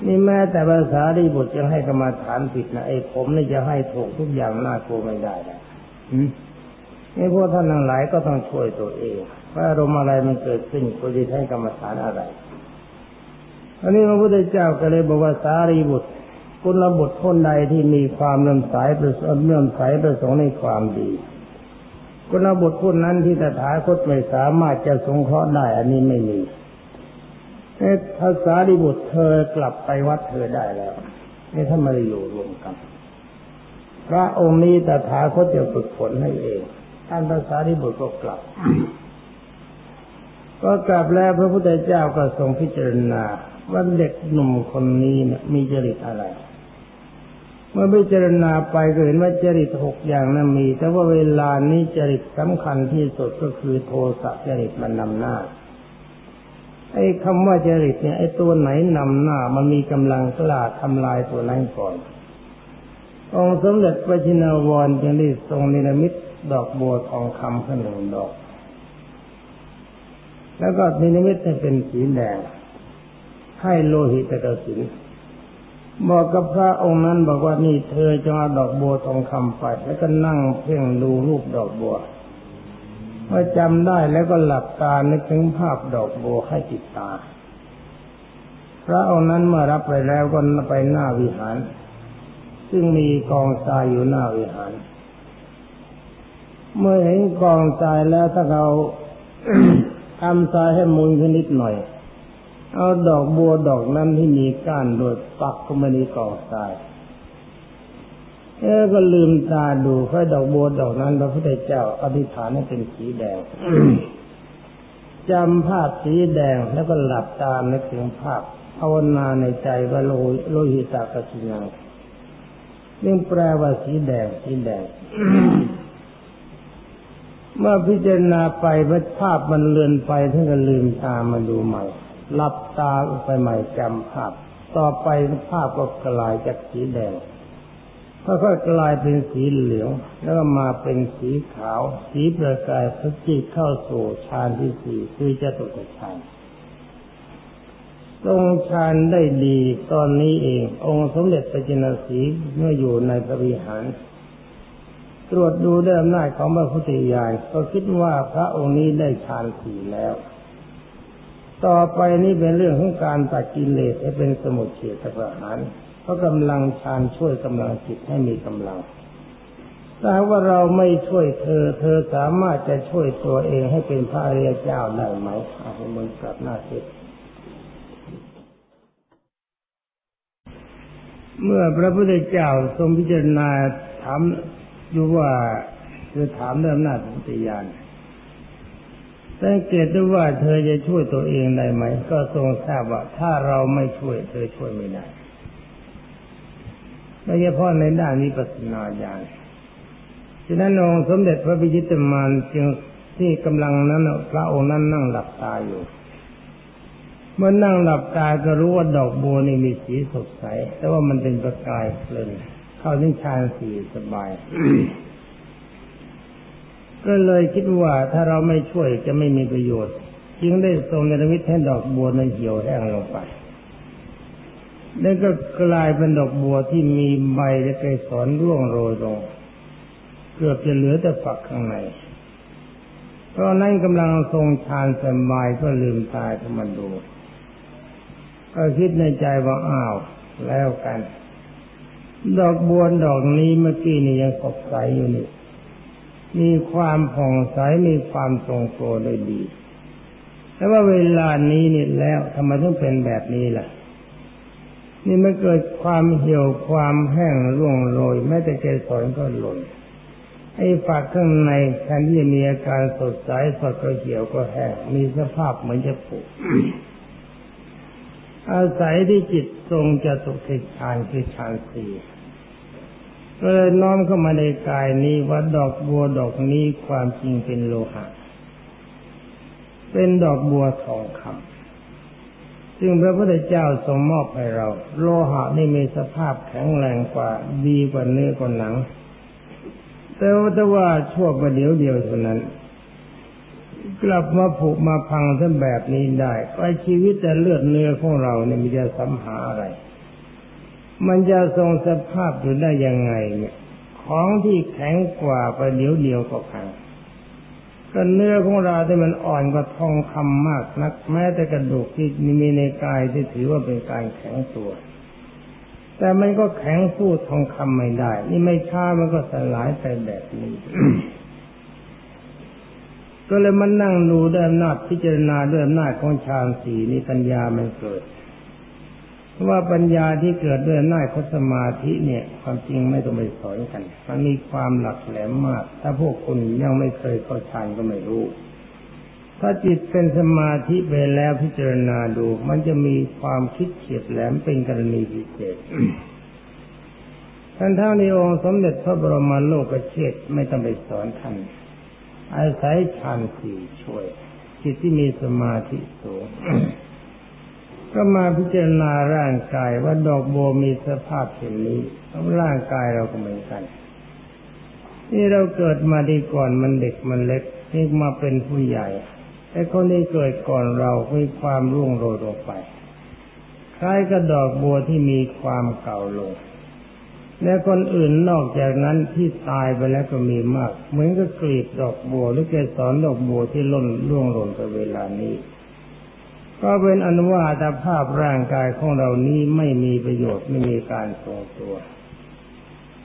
นี่แม้แต่ภาษารีบุตรยังให้กรรมฐานผิดนะไอ้ผมนี่จะให้ถูกทุกอย่างน่ากลัวไม่ได้นะนี่พวกท่านทั้งหลายก็ต้องช่วยตัวเองว่าอารมณ์อะไรมันเกิดขึ้นก็จะให้กรรมฐานอะไรอันนี้พระพุทธเจ้าก็เลยบอกว่าสารีบุตรคุณบุตรคนใดที่มีความเลื่อมใสประสงค์เลื่อมใสประสงค์ในความดีคุณบุตรคนนั้นที่ตถาคตไม่สามารถจะสงเคราะห์ได้ อันนี้ไม่มีเอ ภาษาดิบุตรเธอกลับไปวัดเธอได้แล้วนี่ถ้ามาอยู่รวมกัน พระองค์นี้ตถาคตจะฝึกฝนให้เองท่านภาษาดิบุตรก็กลับ ก็กลับแล้วพระพุทธเจ้าก็ทรงพิจารณาว่าเด็กหนุ่มคนนี้เนี่ยมีจริตอะไร เมื่อพิจารณาไปก็เห็นว่าจริตหกอย่างนั้นมี แต่ว่าเวลานี้จริตสำคัญที่สุดก็คือโทสะจริตมันนำหน้า ไอ้คำว่าจริตเนี่ยไอ้ตัวไหนนำหน้า มันมีกำลังกล้าทำลายตัวนั้นก่อน องสมเด็จพระชินวรจึงได้ทรงนิรมิตดอกบัวทองคำขนหนึ่งดอก แล้วก็นิรมิตให้เป็นสีแดง ให้โลหิตกสินบอกกับพระองค์นั้นบอกว่านี่เธอจะเอาดอกบัวทองคำไป แล้วก็นั่งเพ่งดูรูปดอกบัว เมื่อจำได้แล้วก็หลับตานึกถึงภาพดอกบัวให้ติดตา พระองค์นั้นเมื่อรับไปแล้วก็ไปหน้าวิหาร ซึ่งมีกองทรายอยู่หน้าวิหาร เมื่อเห็นกองทรายแล้วถ้าเราทำทรายให้มุนขึ้นนิดหน่อย เอาดอกบัวดอกนั้นที่มีก้านโดยปักก็ไม่ได้ก่อทราย เอ๊ก็ลืมตาดูค่อยดอกบัวดอกนั้นพระพุทธเจ้าอธิษฐานให้เป็นสีแดงจำภาพสีแดงแล้วก็หลับตาในถึงภาพภาวนาในใจว่าโลโลหิตากสินังนี่แปลว่าสีแดงสีแดง เมื่อพิจารณาไปว่าภาพมันเลือนไปท่านก็ลืมตามาดูใหม่หลับตาไปใหม่จำภาพ ต่อไปภาพก็กลายจากสีแดง ค่อยๆกลายเป็นสีเหลือง แล้วก็มาเป็นสีขาว สีประกายพระจิตเข้าสู่ฌานที่สี่คือจตุตฌานทรงฌานได้ดีตอนนี้เอง องค์สมเด็จพระจินสีเมื่ออยู่ในพระวิหาร ตรวจดูด้วยอำนาจของพระพุทธญาณก็คิดว่าพระองค์นี้ได้ฌานสี่แล้ว ต่อไปนี้เป็นเรื่องของการตัดกิเลสให้เป็นสมุทเฉทประหาร ราะกำลังฌานช่วยกำลังจิตให้มีกำลังถ้าว่าเราไม่ช่วยเธอ เธอสามารถจะช่วยตัวเองให้เป็นพระอริยเจ้าได้ไหมเอาให้มึงกลับหน้าเิเมื่อพระพุทธเจ้าทรงพิจารณาถามดูว่าคือถามเรื่องหน้าพุทธญาณสังเกตดูว่าเธอจะช่วยตัวเองได้ไหม ก็ทรงทราบว่าถ้าเราไม่ช่วย เธอช่วยไม่ได้ โดยเฉพาะในด้านนี้ปัสนาญาณฉะนั้นองค์สมเด็จพระพิจิตรมานจึงที่กำลังนั้นพระองค์นั้นนั่งหลับตาอยู่ เมื่อนั่งหลับตาก็รู้ว่าดอกบัวนี่มีสีสดใส แต่ว่ามันเป็นประกายเพลินเข้าถึงฌานสีสบาย ก็เลยคิดว่าถ้าเราไม่ช่วยจะไม่มีประโยชน์ จึงได้ทรงเนรมิตให้ดอกบัวนั้นเหี่ยวแห้งลงไป แล้วก็กลายเป็นดอกบัวที่มีใบและเกสรร่วงโรยลงเกือบจะเหลือแต่ฝักข้างในเพราะนั้นกำลังทรงฌานสบายก็ลืมตายขึ้นมาดูก็คิดในใจว่าอ้าวแล้วกัน ดอกบัวดอกนี้เมื่อกี้นี่ยังสดใสอยู่นี่มีความผ่องใสมีความทรงตัวได้ดี แต่ว่าเวลานี้นี่แล้วทำไมต้องเป็นแบบนี้ล่ะ นี่มันเกิดความเหี่ยวความแห้งร่วงโรยแม้แต่เกสรก็หล่นไอ้ฝักข้างในแทนที่จะมีอาการสดใสสดก็เหี่ยวก็แห้งมีสภาพเหมือนจะผุอาศัยที่จิตทรงจะตกติฌานคือฌานสี่ก็เลยน้อมเข้ามาในกายนี้ว่าดอกบัวดอกนี้ความจริงเป็นโลหะ เป็นดอกบัวทองคำ ซึ่งพระพุทธเจ้าทรงมอบให้เรา โลหะนี่มีสภาพแข็งแรงกว่า ดีกว่าเนื้อกว่าหนัง แต่ว่าชั่วประเดี๋ยวเดียวเท่านั้น กลับมาผุมาพังท่านแบบนี้ได้ไอ้ชีวิตแต่เลือดเนื้อของเราเนี่ยมันจะสัมหาอะไร มันจะทรงสภาพอยู่ได้ยังไงเนี่ย ของที่แข็งกว่าประเดี๋ยวเดียวก็พัง ก็เนื้อของเราที่มันอ่อนกว่าทองคำมากนัก แม้แต่กระดูกที่มีในกายที่ถือว่าเป็นการแข็งตัว แต่มันก็แข็งสู้ทองคำไม่ได้ นี่ไม่ช้ามันก็สลายไปแบบนี้ ก็เลยมันนั่งดูด้วยอำนาจพิจารณาด้วยอำนาจของฌานสีนี่ปัญญามันเกิด ว่าปัญญาที่เกิดด้วยหน้าคสมาธิเนี่ย ความจริงไม่ต้องไปสอนกัน มันมีความหลักแหลมมาก ถ้าพวกคุณยังไม่เคยเข้าฌานก็ไม่รู้ ถ้าจิตเป็นสมาธิไปแล้วพิจารณาดู มันจะมีความคิดเฉียบแหลมเป็นกรณีพิเศษท่านเท่าในองค์สมเด็จพระบรมโลกเชษไม่ต้องไปสอนท่านอาศัยฌานสี่ช่วย จิตที่มีสมาธิสูง ก็มาพิจารณาร่างกายว่าดอกโบมีสภาพเช่นนี้ร่างกายเราก็เหมือนกัน นี่เราเกิดมาดีก่อนมันเด็กมันเล็กนี่มาเป็นผู้ใหญ่ไอ้คนนี้เกิดก่อนเรามีความร่วงโรยลงไป คล้ายกับดอกบัวที่มีความเก่าลง และคนอื่นนอกจากนั้นที่ตายไปแล้วก็มีมาก เหมือนกับกลีบดอกบัวหรือเกสรดอกบัวที่ล่นร่วงหล่นไปเวลานี้ ก็เป็นอนุวาตภาพร่างกายของเรานี้ไม่มีประโยชน์ไม่มีการทรงตัว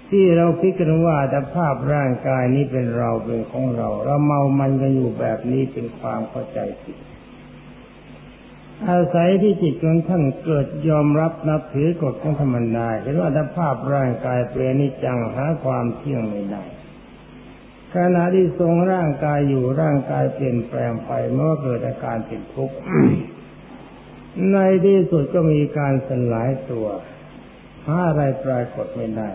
ที่เราคิดกันว่าแต่ภาพร่างกายนี้เป็นเราเป็นของเรา เราเมามันกันอยู่แบบนี้เป็นความเข้าใจผิดอาศัยที่จิตของท่านเกิดยอมรับนับถือกฎของธรรมดาเห็นว่าถ้าภาพร่างกายเป็นนิจังหาความเที่ยงไม่ได้ขณะที่ทรงร่างกายอยู่ร่างกายเปลี่ยนแปลงไปเมื่อเกิดอาการติดทุกข์ ในที่สุดก็มีการสลายตัวหาอะไรปรากฏไม่ได้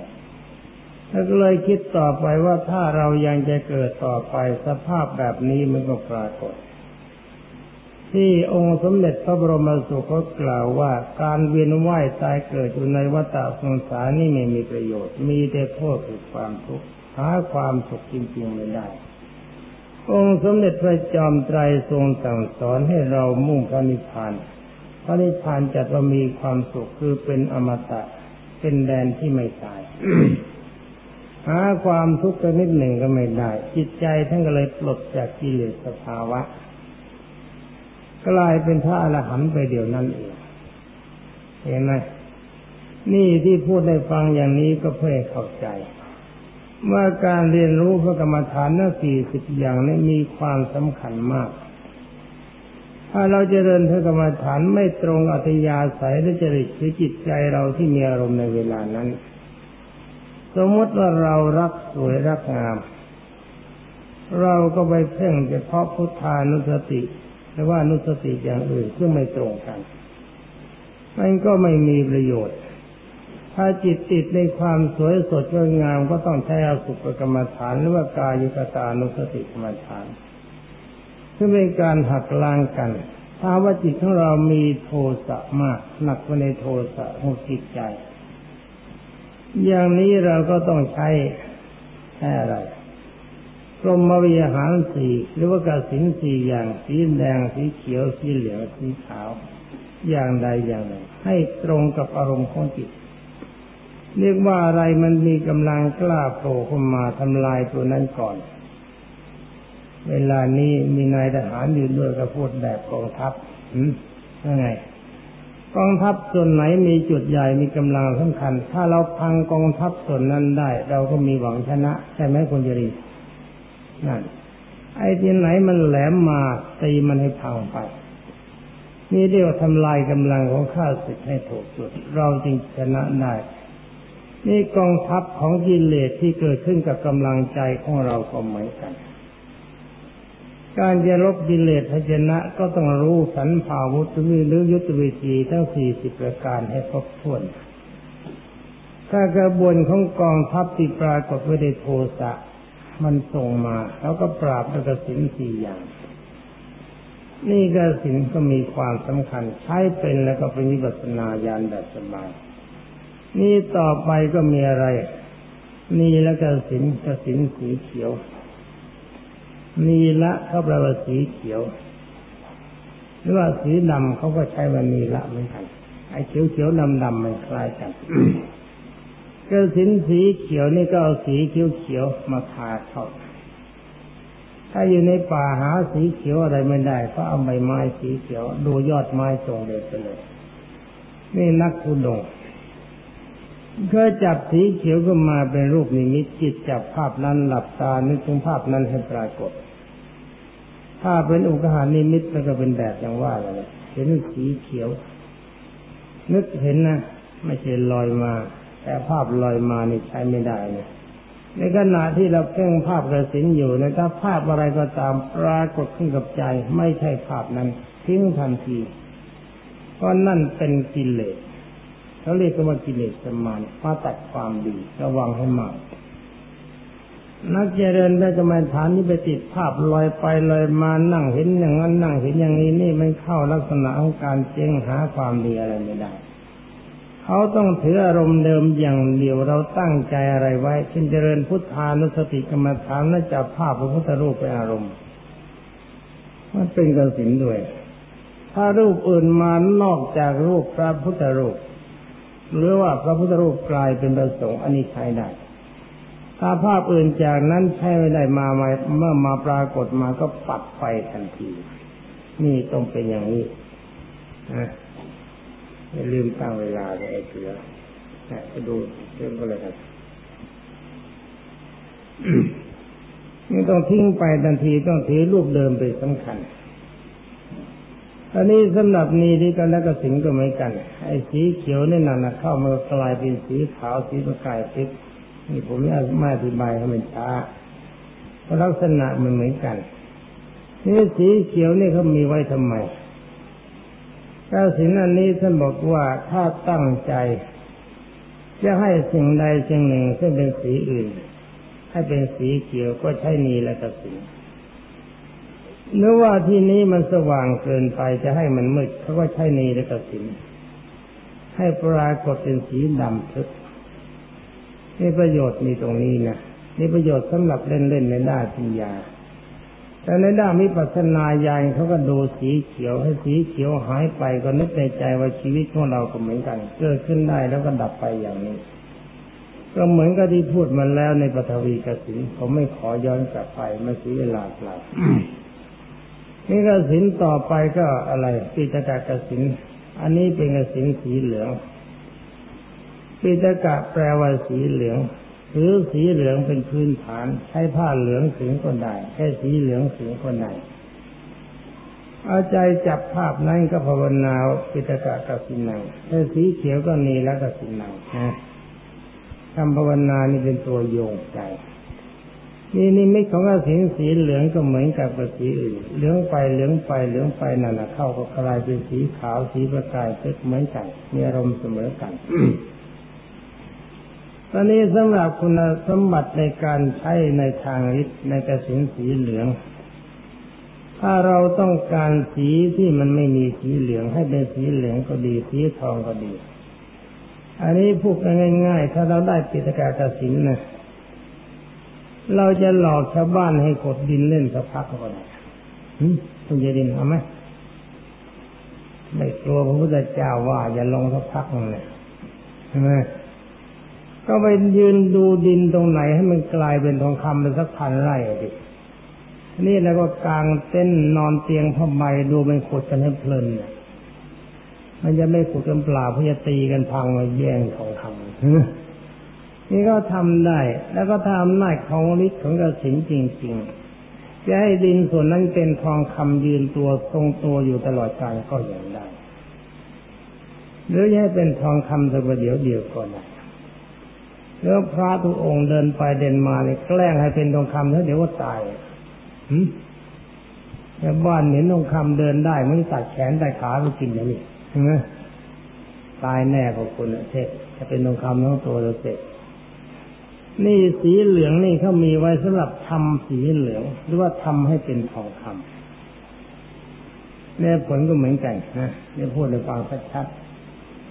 แล้วก็เลยคิดต่อไปว่าถ้าเรายังจะเกิดต่อไปสภาพแบบนี้มันก็ปรากฏ ที่องค์สมเด็จพระบรมสุคตกล่าวว่าการเวียนว่ายตายเกิดอยู่ในวัฏสงสารนี่ไม่มีประโยชน์ มีแต่โทษคือความทุกข์หาความสุขจริงๆไม่ได้ องค์สมเด็จพระจอมไตรทรงสั่งสอนให้เรามุ่งพระนิพพาน ระนิพพานจัดว่ามีความสุขคือเป็นอมตะ เป็นแดนที่ไม่ตายหาความทุกข์นิดหนึ่งก็ไม่ได้ จิตใจท่านก็เลยปลดจากกิเลสสภาวะกลายเป็นพระอรหันต์ไปเดี๋ยวนั้นเองเห็นไหมนี่ที่พูดได้ฟังอย่างนี้ก็เพื่อเข้าใจ ว่าการเรียนรู้พระกรรมฐานทั้งสี่สิบอย่างนี้มีความสำคัญมาก ถ้าเราจเจริญพระกรรมฐานไม่ตรงอัตยาศัยและจริตหรือจิตใจเราที่มีอารมณ์ในเวลานั้น สมมติว่าเรารักสวยรักงาม เราก็ไปเพ่งเฉพาะพุทธานุสติหรือว่านุสติอย่างอื่นซึ่งไม่ตรงกันมันก็ไม่มีประโยชน์ ถ้าจิตติดในความสวยสดงดงามก็ต้องใช้อสุภกรรมฐานหรือว่ากายุกตานุสติกรรมฐาน ซึ่งเป็นการหักล้างกัน ถ้าว่าจิตของเรามีโทสะมากหนักไปในโทสะของจิตใจ อย่างนี้เราก็ต้องใช้แค่อะไรกรมวิหารสี่หรือว่ากสินสี่อย่างสีแดงสีเขียวสีเหลืองสีขาว อย่างใดอย่างหนึ่งให้ตรงกับอารมณ์ของจิต เรียกว่าอะไรมันมีกำลังกล้าโผล่ขึ้นมาทำลายตัวนั้นก่อน เวลานี้มีนายทหารอยู่ด้วยก็พูดแบบกองทัพอืมยังไง กองทัพส่วนไหนมีจุดใหญ่มีกำลังสำคัญ ถ้าเราพังกองทัพส่วนนั้นได้ เราก็มีหวังชนะใช่ไหมคุณจรีนั่นไอ้ที่ไหนมันแหลมมาตีมันให้พังไป นี่เรียกว่าทำลายกำลังของข้าศึกให้ถูกจุด เราจึงชนะได้นี่กองทัพของกิเลสที่เกิดขึ้นกับกำลังใจของเราก็เหมือนกัน การจะลบกิเลสชนะก็ต้องรู้สันภาวุตมีหรือยุทธวิธีทั้งสี่สิบประการให้ครบถ้วน ถ้ากระบวนของกองทัพที่ปรากฏไว้ในโทสะมันส่งมา แล้วก็ปราบด้วยกสินสี่อย่าง นี่กสินก็มีความสำคัญใช้เป็นแล้วก็เป็นวิปัสนาญาณแบบสบายนี่ต่อไปก็มีอะไร นี่แล้วกสินกสินสีเขียว นีละเขาแปลว่าสีเขียว หรือว่าสีดำเขาก็ใช้ว่านีละเหมือนกันไอ้เขียวเขียวดำดำมันคล้ายกันกระสินสีเขียวนี่ก็เอาสีเขียวเขียวมาทาเข้าถ้าอยู่ในป่าหาสีเขียวอะไรไม่ได้ ก็เอาใบไม้สีเขียว ดูยอดไม้ตรงเลยไปเลยนี่นักทุดงก็จับสีเขียวก็มาเป็นรูปนิมิตจิตจับภาพนั้นหลับตานึกถึงภาพนั้นให้ปรากฏ ถ้าเป็นอุกหานิมิตมันก็เป็นแบบอย่างว่าเลยเห็นสีเขียว นึกเห็นนะไม่ใช่ลอยมา แต่ภาพลอยมานี่ใช้ไม่ได้นะในขณะที่เราเพ่งภาพกระสินอยู่นะถ้าภาพอะไรก็ตามปรากฏขึ้นกับใจ ไม่ใช่ภาพนั้น ทิ้งทันทีเพราะนั่นเป็นกิเลสเขาเรียกว่ากิเลสสมานมาตัดความดีระวังให้มาก นักเจริญได้กรรมฐานนี้ไปติดภาพลอยไปลอยมานั่งเห็นอย่างนั้นนั่งเห็นอย่างนี้นี่ไมันเข้าลักษณะของการเจงหาความดีอะไรไม่ได้เขาต้องถืออารมณ์เดิมอย่างเดียวเราตั้งใจอะไรไว้เช่นเจริญพุทธานุสติกรรมฐานและจับภาพพระพุทธรูปเป็นอารมณ์ มันเป็นกสินด้วย ถ้ารูปอื่นมานอกจากรูปพระพุทธรูป หรือว่าพระพุทธรูปกลายเป็นประสงค์อันนี้ใช้ได้ ถ้าภาพอื่นจากนั้นใช้ไม่ได้มาเมื่อมาปรากฏมาก็ปัดไปทันที นี่ต้องเป็นอย่างนี้นะอย่าลืมตั้งเวลาเลยไอ้เสือนะไปดูเรื่องก็เลยครับนี่ต้องทิ้งไปทันทีต้องถือรูปเดิมเป็นสำคัญอันนี้สำหรับนี้ที่กันแล้วก็สิงก็เหมือนกัน ไอ้สีเขียวนี่นั่นเข้ามา กลายเป็นสีขาวสีประกายทิพย์ นี่ผมไม่อธิบายให้มันช้าเพราะลักษณะมันเหมือนกันนี่สีเขียวนี่เขามีไว้ทำไมก้าสินอันนี้ท่านบอกว่าถ้าตั้งใจ จะให้สิ่งใดสิ่งหนึ่งซึ่งเป็นสีอื่น ให้เป็นสีเขียวก็ใช้นีและกสินหรือว่าที่นี้มันสว่างเกินไปจะให้มันมืดเขาก็ใช้นีและกสินให้ปรากฏเป็นสีดำทึบ นี่ประโยชน์มีตรงนี้นะนี่ประโยชน์สำหรับเล่นๆในด้านปัญญา แต่ในด้านมิปัสนาญาณเขาก็ดูสีเขียวให้สีเขียวหายไปก็นึกในใจว่าชีวิตของเราก็เหมือนกันเกิดขึ้นได้แล้วก็ดับไปอย่างนี้ ก็เหมือนกับที่พูดมาแล้วในปฐวีกสินผมไม่ขอย้อนกลับไปมาเสียเวลาเปล่านี่กสินต่อไปก็อะไรปิตกะกสิน อันนี้เป็นกสินสีเหลือง ปิตกะแปลว่าสีเหลืองถือสีเหลืองเป็นพื้นฐาน ใช้ผ้าเหลืองถึงคนใดใช้สีเหลืองถึงคนใดเอาใจจับภาพนั้นก็ภาวนาปิตกะกับสินังถ้าสีเขียวก็นีแล้วก็สินังนะคำภาวนานี่เป็นตัวโยงใจนี่นี่ไม่ของกระสีสีเหลืองก็เหมือนกับกระสีอื่นเหลืองไปเหลืองไปเหลืองไปนั่นแหละเข้าก็กลายเป็นสีขาวสีประกายเพชรเหมือนกันมีอารมณ์เสมอกัน ตอนนี้สำหรับคุณสมบัติในการใช้ในทางฤทธิ์ในกระสินสีเหลือง ถ้าเราต้องการสีที่มันไม่มีสีเหลือง ให้เป็นสีเหลืองก็ดีสีทองก็ดี อันนี้พูดง่าย ๆ ถ้าเราได้ปิตกากระสินนะเราจะหลอกชาวบ้านให้กดดินเล่นสักพักก็ได้คุณจะดินเอาไหมไม่กลัวพระพุทธเจ้าว่าอย่าลงสักพักนึงเลยใช่ไหม ก็ไปยืนดูดินตรงไหนให้มันกลายเป็นทองคำเป็นสักพันไร่ดินี่แล้วก็กลางเต้นนอนเตียงผ้าใบดูมันขุดกันให้เพลินเนี่ยมันจะไม่ขุดกันเปล่าเพื่อจะตีกันพังมาแย่งทองคำนี่ก็ทำได้ แล้วก็ทำได้ของฤทธิ์ของกระสินจริงๆจะให้ดินส่วนนั้นเป็นทองคำยืนตัวทรงตัวอยู่ตลอดกาลก็ย่างได้ หรือให้เป็นทองคำสักเดี๋ยวเดียวก็ได้ แล้วพระทุกองค์เดินไปเดินมาเนี่ยแกล้งให้เป็นทองคำแล้วเดี๋ยวว่าตายหืแต่บ้านเห็นทองคำเดินได้ไม่ตัดแขนตัดขาไปกินอย่างนี้ใช่ไหมตายแน่พวกคุณเทศจะเป็นทองคำทั้งตัวเราเสร็จนี่สีเหลืองนี่เขามีไว้สำหรับทำสีเหลือง หรือว่าทำให้เป็นทองคำเนี่ยผลก็เหมือนกันนะนี่พูดในฟังชัดๆ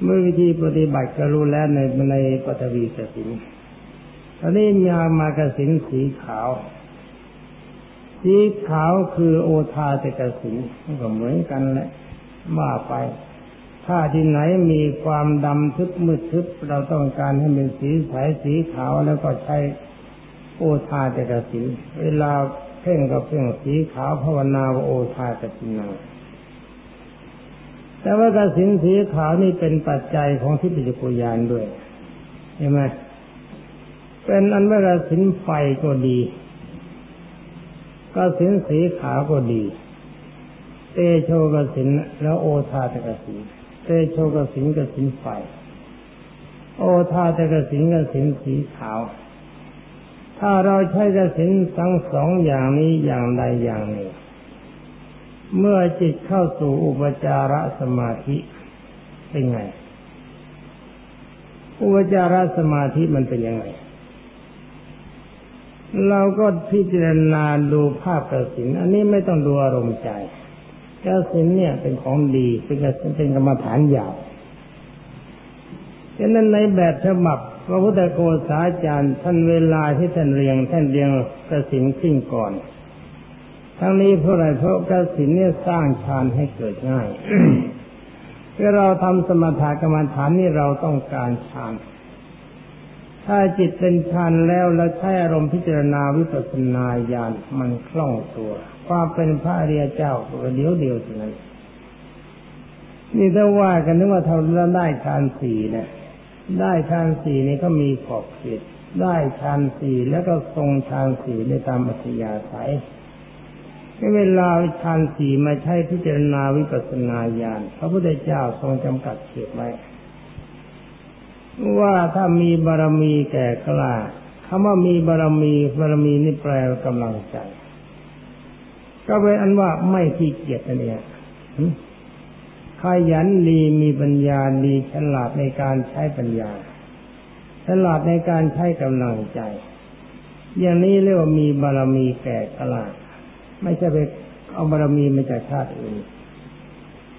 เมื่อวิธีปฏิบัติก็รู้แล้วในในปฐวีกสินตอนนี้มีมากสินสีขาว สีขาวคือโอทาเตกสินก็เหมือนกันแหละว่าไป ถ้าที่ไหนมีความดำทึบมืดทึบ เราต้องการให้เป็นสีใสสีขาวแล้วก็ใช้โอทาเตกสินเวลาเพ่งก็เพ่งสีขาวภาวนาโอทาเตกินัง แต่ว่ากสินสีขาวนี่เป็นปัจจัยของทิฏฐิกุยานด้วยใช่ไหมเป็นอันว่ากสินไฟก็ดีกสินสีขาวก็ดี เตโชกสินแล้วโอทาตกสินเตโชกสินกสินไฟ โอทาตกสินกสินสีขาว ถ้าเราใช้กสินทั้งสองอย่างนี้อย่างใดอย่างหนึ่ง เมื่อจิตเข้าสู่อุปจารสมาธิเป็นไง อุปจารสมาธิมันเป็นยังไง เราก็พิจารณาดูภาพกสิน อันนี้ไม่ต้องดูอารมณ์ใจกสินเนี่ยเป็นของดีเป็นกสินเป็นกรรมฐานยาวฉะนั้นในแบบฉบับพระพุทธโกษาจารย์ท่านเวลาที่ท่านเรียงท่านเรียงกสินขึ้นก่อน ทั้งนี้เพราะอะไรเพราะกสินเนี่ยสร้างฌานให้เกิดง่ายเมื่อเราทำสมถกรรมฐานนี่เราต้องการฌาน ถ้าจิตเป็นฌานแล้วแล้วใช้อารมณ์พิจารณาวิปัสสนาญาณมันคล่องตัวความเป็นพระอริยเจ้าเดียวเดียวเท่านั้นนี่ถ้าว่ากันนึกว่าเราได้ฌานสี่นะได้ฌานสี่นี่ก็มีขอบเขตได้ฌานสี่แล้วก็ทรงฌานสี่ในตามอัธยาศัย เวลาฌานสี่มาใช้พิจารณาวิปัสสนาญาณพระพุทธเจ้าทรงจำกัดเขตไว้ ว่าถ้ามีบารมีแก่กล้าคำว่ามีบารมีบารมีนี่แปลกำลังใจ ก็เป็นอันว่าไม่ขี้เกียจนั่นเองขยันดีมีปัญญาดีฉลาดในการใช้ปัญญา ฉลาดในการใช้กำลังใจ อย่างนี้เรียกว่ามีบารมีแก่กล้า ไม่ใช่ไปเอาบารมีมาจากชาติอื่น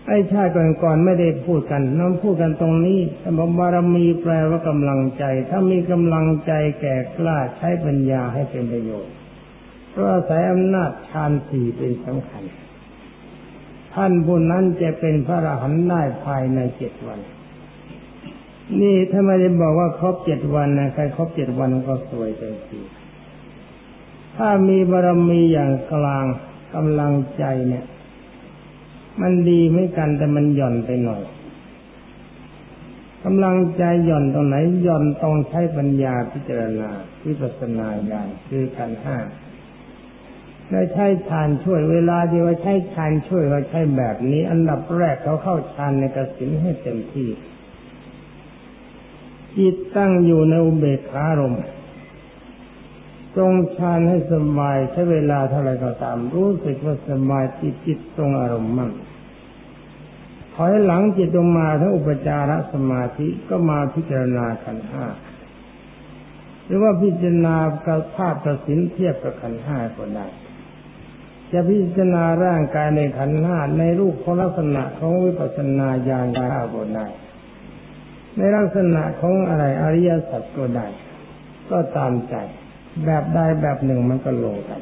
ไอ้ชาติก่อนๆไม่ได้พูดกันน้องพูดกันตรงนี้สมบารมีแปลว่ากำลังใจ ถ้ามีกำลังใจแก่กล้าใช้ปัญญาให้เป็นประโยชน์เพราะอาศัยอำนาจฌานสี่เป็นสำคัญ ท่านบุญนั้นจะเป็นพระอรหันต์ได้ภายในเจ็ดวัน นี่ถ้าไม่ได้บอกว่าครบเจ็ดวันนะใครครบเจ็ดวันก็สวยเต็มที ถ้ามีบารมีอย่างกลางกำลังใจเนี่ย มันดีไม่กันแต่มันหย่อนไปหน่อยกำลังใจหย่อนตรงไหนหย่อนต้องใช้ปัญญาพิจารณาพิปัสนาญาณคือกันห้าแล้ใช้ฌานช่วยเวลาที่ว่าใช้ฌานช่วยว่าใช้แบบนี้ อันดับแรกเขาเข้าฌานในกสินให้เต็มที่จิตตั้งอยู่ในอุเบกขารม ตรงฌานให้สบายใช้เวลาเท่าไรก็ตาม รู้สึกว่าสบายจิตจิตตรงอารมณ์มั่นถอยหลังจิตลงมาทั้งอุปจารสมาธิก็มาพิจารณาขันห้าหรือว่าพิจารณากับภาพประสินเทียบกับขันห้าก็ได้จะพิจารณาร่างกายในขันห้าในรูปของลักษณะของวิปัสสนาญาณได้ก็ได้ในลักษณะของอะไรอริยสัจก็ได้ ก็ตามใจ แบบใดแบบหนึ่งมันก็ลงกัน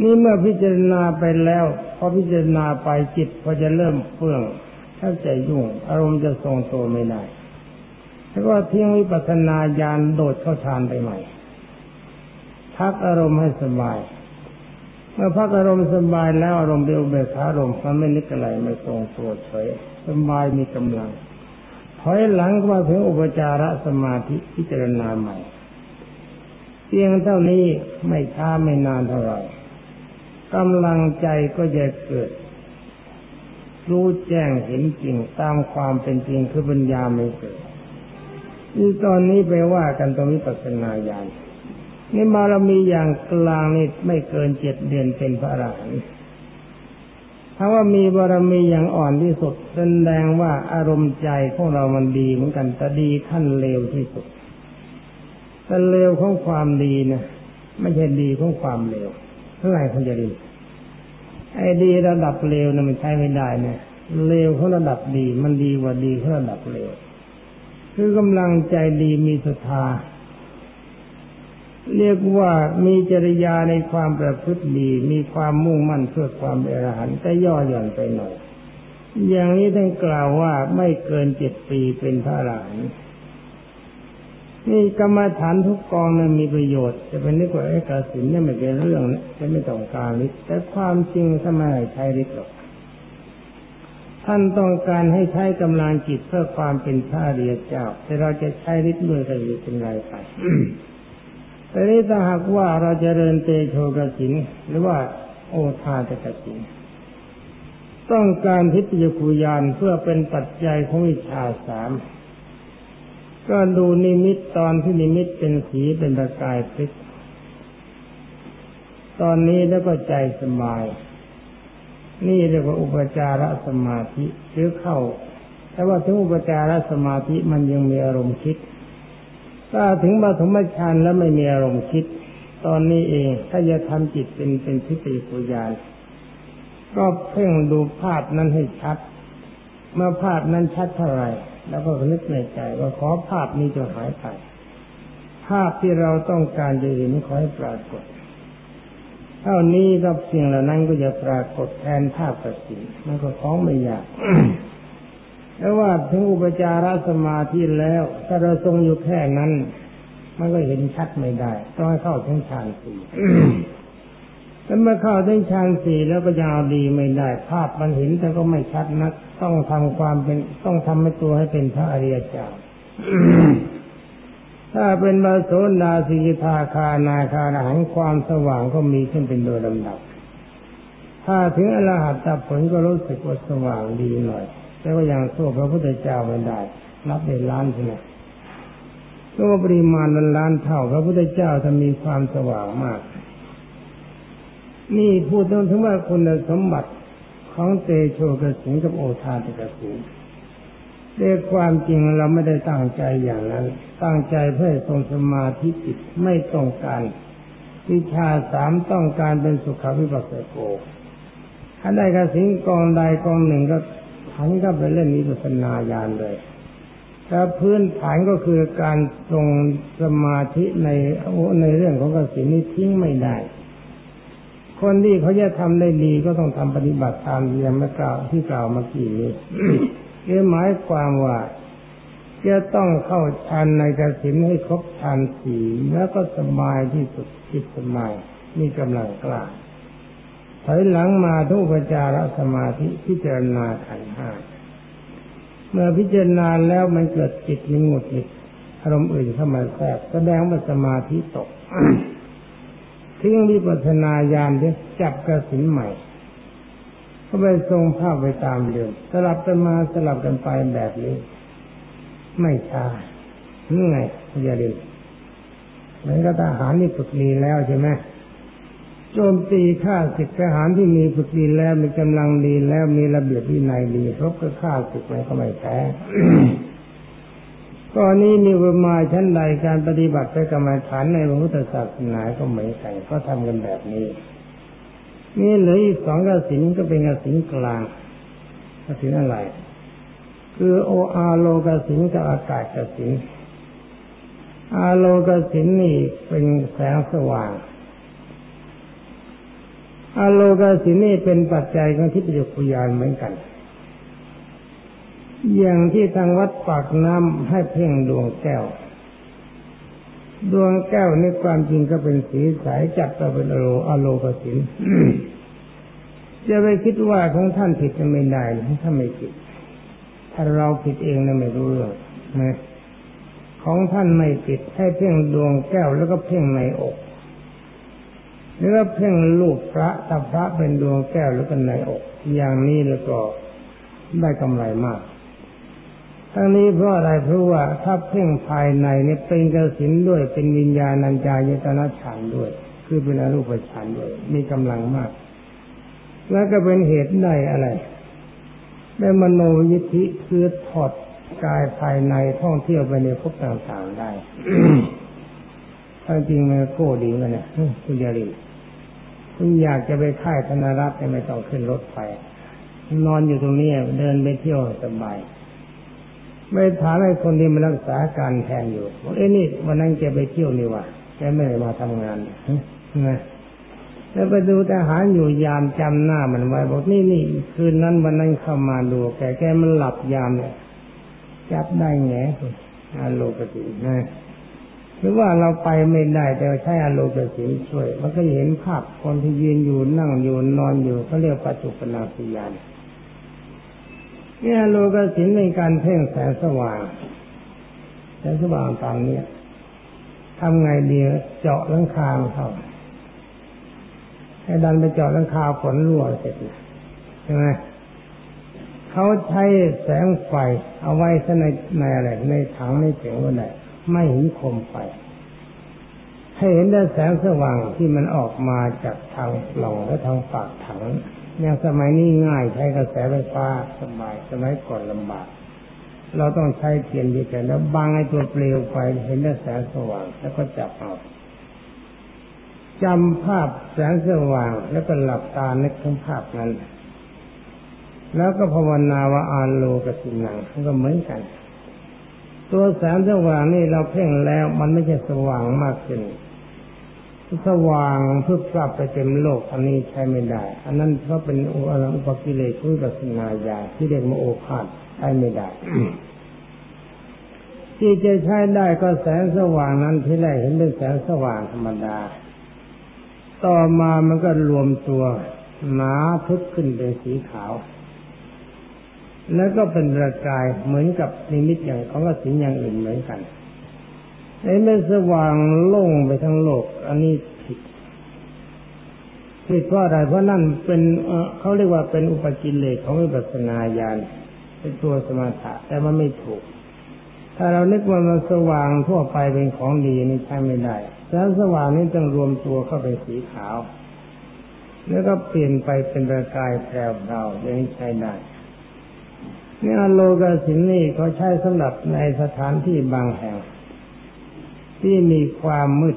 นี่เมื่อพิจารณาไปแล้วพอพิจารณาไปจิตพอจะเริ่มเฟื่องถ้าใจยุ่ง อารมณ์จะทรงตัวไม่ได้แล้วก็ทิ้งวิปัสสนาญาณโดดเข้าฌานไปใหม่พักอารมณ์ให้สบาย เมื่อพักอารมณ์สบายแล้วอารมณ์เบลเบคอารมณ์มันไม่นึกอะไรไม่ทรงตัวเฉยสบายมีกำลังถอยหลังมาถึงอุปจารสมาธิพิจารณาใหม่ เพียงเท่านี้ไม่ช้าไม่นานเท่าไหร่กำลังใจก็จะเกิด รู้แจ้งเห็นจริงตามความเป็นจริงคือปัญญาไม่เกิดนี่ตอนนี้ไปว่ากันตรงนี้ปัสนาญาณนี่บารมีอย่างกลางนี่ไม่เกินเจ็ดเดือนเป็นพระอรหันต์ถ้าว่ามีบารมีอย่างอ่อนที่สุดแสดงว่าอารมณ์ใจของเรามันดีเหมือนกันแต่ดีขั้นเลวที่สุด แต่เลวของความดีนะไม่ใช่ดีของความเลวเท่าไหร่คุณจะดีไอ้ดีระดับเลวนะมันใช้ไม่ได้เนี่ยเลวเขาระดับดีมันดีกว่าดีเขาระดับเลวคือกำลังใจดีมีศรัทธาเรียกว่ามีจริยาในความประพฤติดี มีความมุ่งมั่นเพื่อความเอรหันแต่ย่อหย่อนไปหน่อย อย่างนี้ท่านกล่าวว่าไม่เกินเจ็ดปีเป็นพระอรหันต์ นี่กรรมฐานทุกกองนั้นมีประโยชน์ จะเป็นนึกว่าไอ้กสินเนี่ยไม่เป็นเรื่องนะจะไม่ต้องการฤทธิ์แต่ความจริงทำไมใช้ฤทธิ์หรอกท่านต้องการให้ใช้กำลังจิตเพื่อความเป็นพระเรียเจ้า แต่เราจะใช้ฤทธิ์ด้วยกันอยู่เป็นไรไปแต่นี้ถ้าหากว่าเราเจริญเตโชกสิณหรือว่าโอทาตกสิณต้องการทิพจักขุญาณเพื่อเป็นปัจจัยของวิชาสาม ก็ดูนิมิตตอนที่นิมิตเป็นสีเป็นประกายพลิกตอนนี้แล้วก็ใจสบาย นี่เรียกว่าอุปจารสมาธิหรือเข้า แต่ว่าถึงอุปจารสมาธิมันยังมีอารมณ์คิด ถ้าถึงมาถมฌานแล้วไม่มีอารมณ์คิด ตอนนี้เองถ้าจะทำจิตเป็นเป็นทิฏฐิปุญญาก็เพ่งดูภาพนั้นให้ชัด เมื่อภาพนั้นชัดเท่าไหร่ แล้วก็นึกในใจว่าขอภาพนี้จะหายไป ภาพที่เราต้องการจะเห็นขอให้ปรากฏ เท่านี้กับสิ่งเหล่านั้นก็จะปรากฏแทนภาพประสิมันก็ของไม่ยากแล้วว่าถึงอุปจารสมาธิแล้ว ถ้าเราทรงอยู่แค่นั้น มันก็เห็นชัดไม่ได้ ต้องให้เข้าถึงฌานสี่ แล้วเมื่อเข้าถึงฌานสี่แล้วก็ยังเอาดีไม่ได้ ภาพมันเห็นแต่ก็ไม่ชัดนัก ต้องทำความเป็นต้องทำให้ตัวให้เป็นพระอริยเจ้าถ้าเป็นบาโสนาสิกทาคานาคาหันความสว่างก็มีขึ้นเป็นโดยลำดับ ถ้าถึงอรหัตตผลก็รู้สึกว่าสว่างดีหน่อย แต่ว่ายังสู้พระพุทธเจ้าไม่ได้นับเป็นล้านใช่ไหมก็ปริมาณล้านล้านเท่าพระพุทธเจ้าจะมีความสว่างมาก นี่พูดถึงว่าคุณสมบัติของเตโชกสิงกับโอทาตกสิงเรียความจริงเราไม่ได้ตั้งใจอย่างนั้น ตั้งใจเพื่อทรงสมาธิจิตไม่ต้องการวิชาสามต้องการเป็นสุขวิปัสสโกถ้าได้กสิงกองใดกองหนึ่งก็ทันก็ไปเล่นนิพพานญาณเลยแต่พื้นฐานก็คือการทรงสมาธิในในเรื่องของกสินนี้ทิ้งไม่ได้ คนที่เขาจะทำได้ดีก็ต้องทำปฏิบัติตามที่มกล่าวที่กล่าวเมื่อกี้นี้คือหมายความว่าจะต้องเข้าฌานในกสินให้ครบฌานสี่แล้วก็สบายที่สุดจิตสบายมีกำลังกล้าถอยหลังมาทุกปจารสมาธิพิจารณาขันห้าเมื่อพิจารณาแล้วมันเกิดจิตมีหงุดหงิดอารมณ์อื่นเข้ามาแทรกแสดงว่าสมาธิตก ทิ้งวิปัสนาญาณที่จับกระสินใหม่ก็ไปทรงภาพไปตามเดิมสลับกันมาสลับกันไปแบบนี้ ไม่ช้านี่ไงอย่าลืมเหมือนกับทหารนี่ฝึกดีแล้วใช่ไหมโจมตีฆ่าศึกทหารที่มีฝึกดีแล้วมีกำลังดีแล้วมีระเบียบวินัยดีรบก็ฆ่าศึกมันก็ไม่แพ้ ตอนนี้มีประมาชั้นใดการปฏิบัติไปกรรมฐานในพระพุทธศาสนาก็เหมือนกันก็ทำกันแบบนี้ นี่เหลืออีกสองกสินก็เป็นกสินกลางกสินอะไร คือโออาโลกสินกับอากาศกสินอาโลกสินนี่เป็นแสงสว่างอาโลกสินนี่เป็นปัจจัยของทิพยคุยานเหมือนกัน อย่างที่ทางวัดปากน้ำให้เพ่งดวงแก้ว ดวงแก้วในความจริงก็เป็นสีสายจับตัวเป็นอโลอโลกสินจะไปคิดว่าของท่านผิดจะไม่ได้ถ้าไม่ผิด ถ้าเราผิดเองนะไม่รู้เรื่องนะของท่านไม่ผิดให้เพ่งดวงแก้วแล้วก็เพ่งในอกหรือว่าเพ่งลูกพระถ้าพระเป็นดวงแก้วแล้วก็ในอก อย่างนี้แล้วก็ได้กำไรมาก ทั้งนี้เพราะอะไรเพราะว่าถ้าเพ่งภายในนี่เป็นกสินด้วยเป็นวิญญาณัญจายตนะฌานด้วย คือเป็นอรูปฌานด้วย มีกำลังมาก แล้วก็เป็นเหตุได้อะไร ได้มโนยิทธิคือถอดกายภายในท่องเที่ยวไปในภพต่างๆได้ถ้าจริงมันโก้ดีมันเนี่ยคุณยารีคุณอยากจะไปค่ายธนรัตน์ไม่ต้องขึ้นรถไฟนอนอยู่ตรงนี้เดินไปเที่ยวสบาย ไม่ถามให้คนที่มารักษาการแทนอยู่บอกเอ้นี่วันนั้นแกไปเที่ยวนี่วะแกไม่ได้มาทำงานนะแล้วไปดูทหารอยู่ยามจำหน้ามันไว้บอกนี่นี่คืนนั้นวันนั้นเข้ามาดูแกแกมันหลับยามเนี่ยจับได้แง่อาโลกตินะหรือว่าเราไปไม่ได้แต่ใช้อารมณ์สีช่วย มันก็เห็นภาพคนที่ยืนอยู่นั่งอยู่นอนอยู่เขาเรียกปัจจุบันาสิยาน นี่อารมณ์สินในการเพ่งแสงสว่าง แสงสว่างตามนี้ทำไงดีเจาะลังคาเขาให้ดันไปเจาะลังคาฝนรั่วเสร็จใช่ไหมเขาใช้แสงไฟเอาไว้ในในอะไรในถังในเสียงว่าไหนไม่เห็นคมไฟให้เห็นได้แสงสว่างที่มันออกมาจากทางปล่องและทางปากถัง อย่างสมัยนี้ง่ายใช้กระแสไฟฟ้าสบายสมัยก่อนลำบาก เราต้องใช้เทียนดีแต่แล้วบางไอ้ตัวเปลวไฟเห็นได้แสงสว่างแล้วก็จับเอาจำภาพแสงสว่างแล้วก็หลับตานึกถึงภาพนั้น แล้วก็ภาวนาว่าอาโลกับสินังก็เหมือนกัน ตัวแสงสว่างนี่เราเพ่งแล้วมันไม่ใช่สว่างมากขึ้น สว่างเพื่อปรับไปเต็มโลกอันนี้ใช้ไม่ได้ อันนั้นเพราะเป็นอุปกิเลสคุยกัสนาญาที่เรียกมาโอภาษใช้ไม่ได้ ที่จะใช้ได้ก็แสงสว่างนั้นที่แรกเห็นเป็นแสงสว่างธรรมดา ต่อมามันก็รวมตัวหนาทึบขึ้นเป็นสีขาว แล้วก็เป็นประกายเหมือนกับนิมิตอย่างของกสินอย่างอื่นเหมือนกัน ไอ้ไม่สว่างโล่งไปทั้งโลก อันนี้ผิดผิดเพราะอะไรเพราะนั่นเป็นเขาเรียกว่าเป็นอุปกิเลสของวิปัสสนาญาณเป็นตัวสมาธิแต่มันไม่ถูก ถ้าเรานึกว่ามันสว่างทั่วไปเป็นของดีนี่ใช่ไม่ได้แสงสว่างนี้ต้องรวมตัวเข้าเป็นสีขาว แล้วก็เปลี่ยนไปเป็นประกายแปลวเราอย่างนี้ใช้ได้นี่อโลกาสินนี่เขาใช้สำหรับในสถานที่บางแห่ง ที่มีความมืด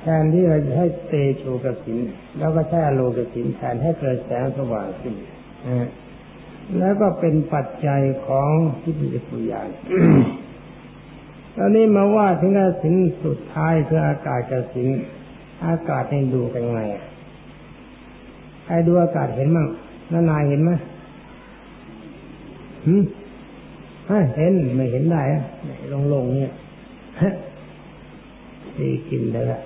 แทนที่เราจะให้เตโชกสินแล้วก็ใช้อโลกสินแทนให้เกิดแสงสว่างขึ้นนะแล้วก็เป็นปัจจัยของทิฏฐิปุญญาตอนนี้มาว่าถึงกสินสุดท้ายคืออากาศกสินอากาศให้ดูเป็นไงใครดูอากาศเห็นมั้งนานายเห็นไหมหืมเห็นไม่เห็นได้ลงลงเนี่ย ตีกินเลยละ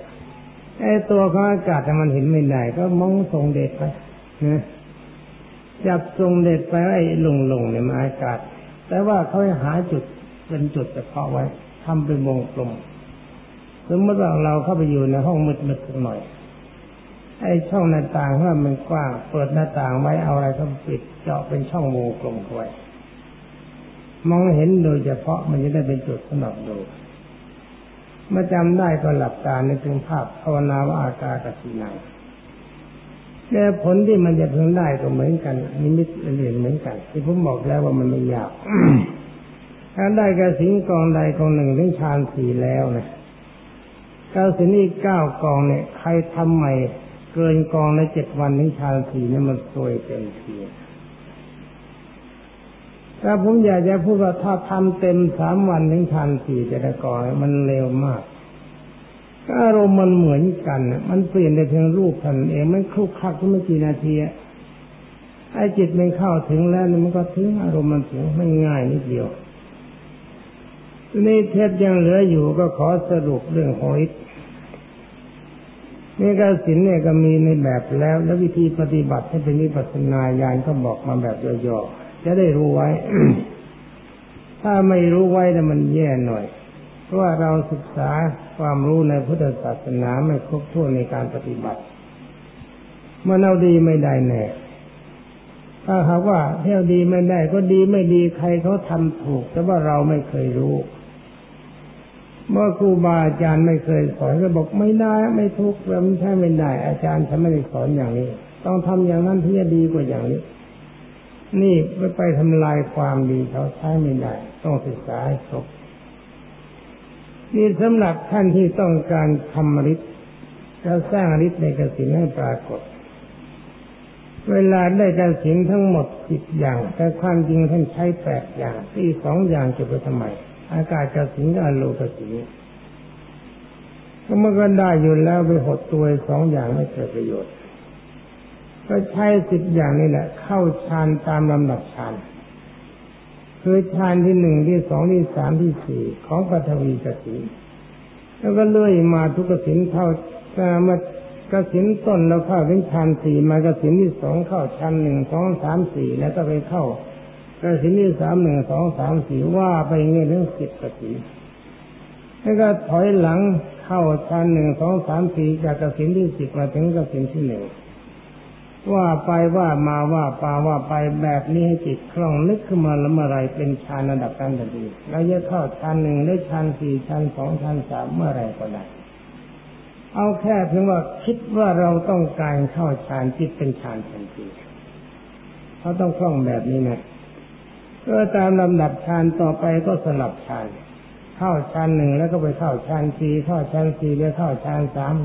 ไอ้ตัวของอากาศมันเห็นไม่ได้ก็มองทรงเด็ดไปนะจับทรงเด็ดไปไอ้ลงลงเนี่ยมาอากาศ แต่ว่าเขาหาจุดเป็นจุดเฉพาะไว้ทำเป็นวงกลมสมมติว่าเราเข้าไปอยู่ในห้องมืดๆสักหน่อย ไอ้ช่องหน้าต่างถ้ามันกว้างเปิดหน้าต่างไว้เอาอะไรก็ปิดเจาะเป็นช่องวงกลมไว้มองเห็นโดยเฉพาะมันจะได้เป็นจุดสำหรับดู เมื่อจำได้ก็หลับตาในถึงภาพภาวนาว่าอากาศสินังแต่ผลที่มันจะพึงได้ก็เหมือนกันนิมิตเรียนเหมือนกัน ที่ผมบอกแล้วว่ามันไม่ยากถ้าได้กระสิงกองใดกองหนึ่งถึงฌานสี่แล้วนะกระสินอีกเก้ากองเนี่ย ใครทำใหม่เกินกองในเจ็ดวันถึงฌานสี่นี่มันสวยเต็มที ถ้าผมอยากจะพูดว่าถ้าทำเต็มสามวันถึงฌานสี่จะได้ก่อนมันเร็วมากอารมณ์มันเหมือนกันมันเปลี่ยนในเพียงรูปท่านเองมันคลุกคลักไม่กี่นาทีไอ้จิตมันเข้าถึงแล้วมันก็ถึงอารมณ์มันถึงไม่ง่ายนิดเดียวนี่เทปยังเหลืออยู่ก็ขอสรุปเรื่องของอิทนี่กสินเนี่ยก็มีในแบบแล้ว แล้ววิธีปฏิบัติให้เป็นวิปัสสนาญาณก็บอกมาแบบย่อๆ จะได้รู้ไว้ ถ้าไม่รู้ไว้แล้วมันแย่หน่อย เพราะว่าเราศึกษาความรู้ในพุทธศาสนาไม่ครบถ้วนในการปฏิบัติมันเอาดีไม่ได้แน่ถ้าหากว่าเที่ยวดีไม่ได้ก็ดีไม่ดีใครเขาทำถูก แต่ว่าเราไม่เคยรู้ เมื่อครูบาอาจารย์ไม่เคยสอนก็บอกไม่ได้ ไม่ถูกข์เราไม่ใช่ไม่ได้ อาจารย์ฉันไม่ได้สอนอย่างนี้ ต้องทำอย่างนั้นที่จะดีกว่าอย่างนี้ นี่ไปไปทำลายความดีเขาใช้ไม่ได้ ต้องศึกษาให้ครบนี่สำหรับท่านที่ต้องการทำฤทธิ์จะสร้างฤทธิ์ในกสินให้ปรากฏ เวลาได้กสินทั้งหมดสิบอย่าง แต่ความจริงท่านใช้แปดอย่างที่สองอย่างจะไปทำไม อากาศกสินกับอโลกสินก็มันก็ได้อยู่แล้วไปหดตัวสองอย่างไม่เกิดประโยชน์ ก็ใช้สิบอย่างนี่แหละ เข้าฌานตามลำดับฌานคือฌานที่หนึ่งที่สองที่สามที่สี่ของปฐวีกสินแล้วก็เลื่อยมาทุกกสินเข้าเมื่อกสินต้นเราเข้าถึงฌานสี่มากสินที่สองเข้าฌานหนึ่งสองสามสี่แล้วก็ไปเข้ากสินที่สามหนึ่งสองสามสี่ว่าไปเงี้ยถึงสิบกสินแล้วก็ถอยหลังเข้าฌานหนึ่งสองสามสี่จากกสินที่สิบมาถึงกสินที่หนึ่ง ว่าไปว่ามาว่าปาว่าไปแบบนี้ให้จิตคล่องนึกขึ้นมาแล้วเมื่อไรเป็นฌานระดับกันทันทีแล้วจะเข้าฌานหนึ่งหรือฌานสี่ฌานสองฌานสามเมื่อไรก็ได้เอาแค่เพียงว่าคิดว่าเราต้องการเข้าฌานจิตเป็นฌานทันทีเขาต้องคล่องแบบนี้นะก็ตามลำดับฌานต่อไปก็สลับฌานเข้าฌานหนึ่งแล้วก็ไปเข้าฌานสี่เข้าฌานสี่แล้วเข้าฌานสาม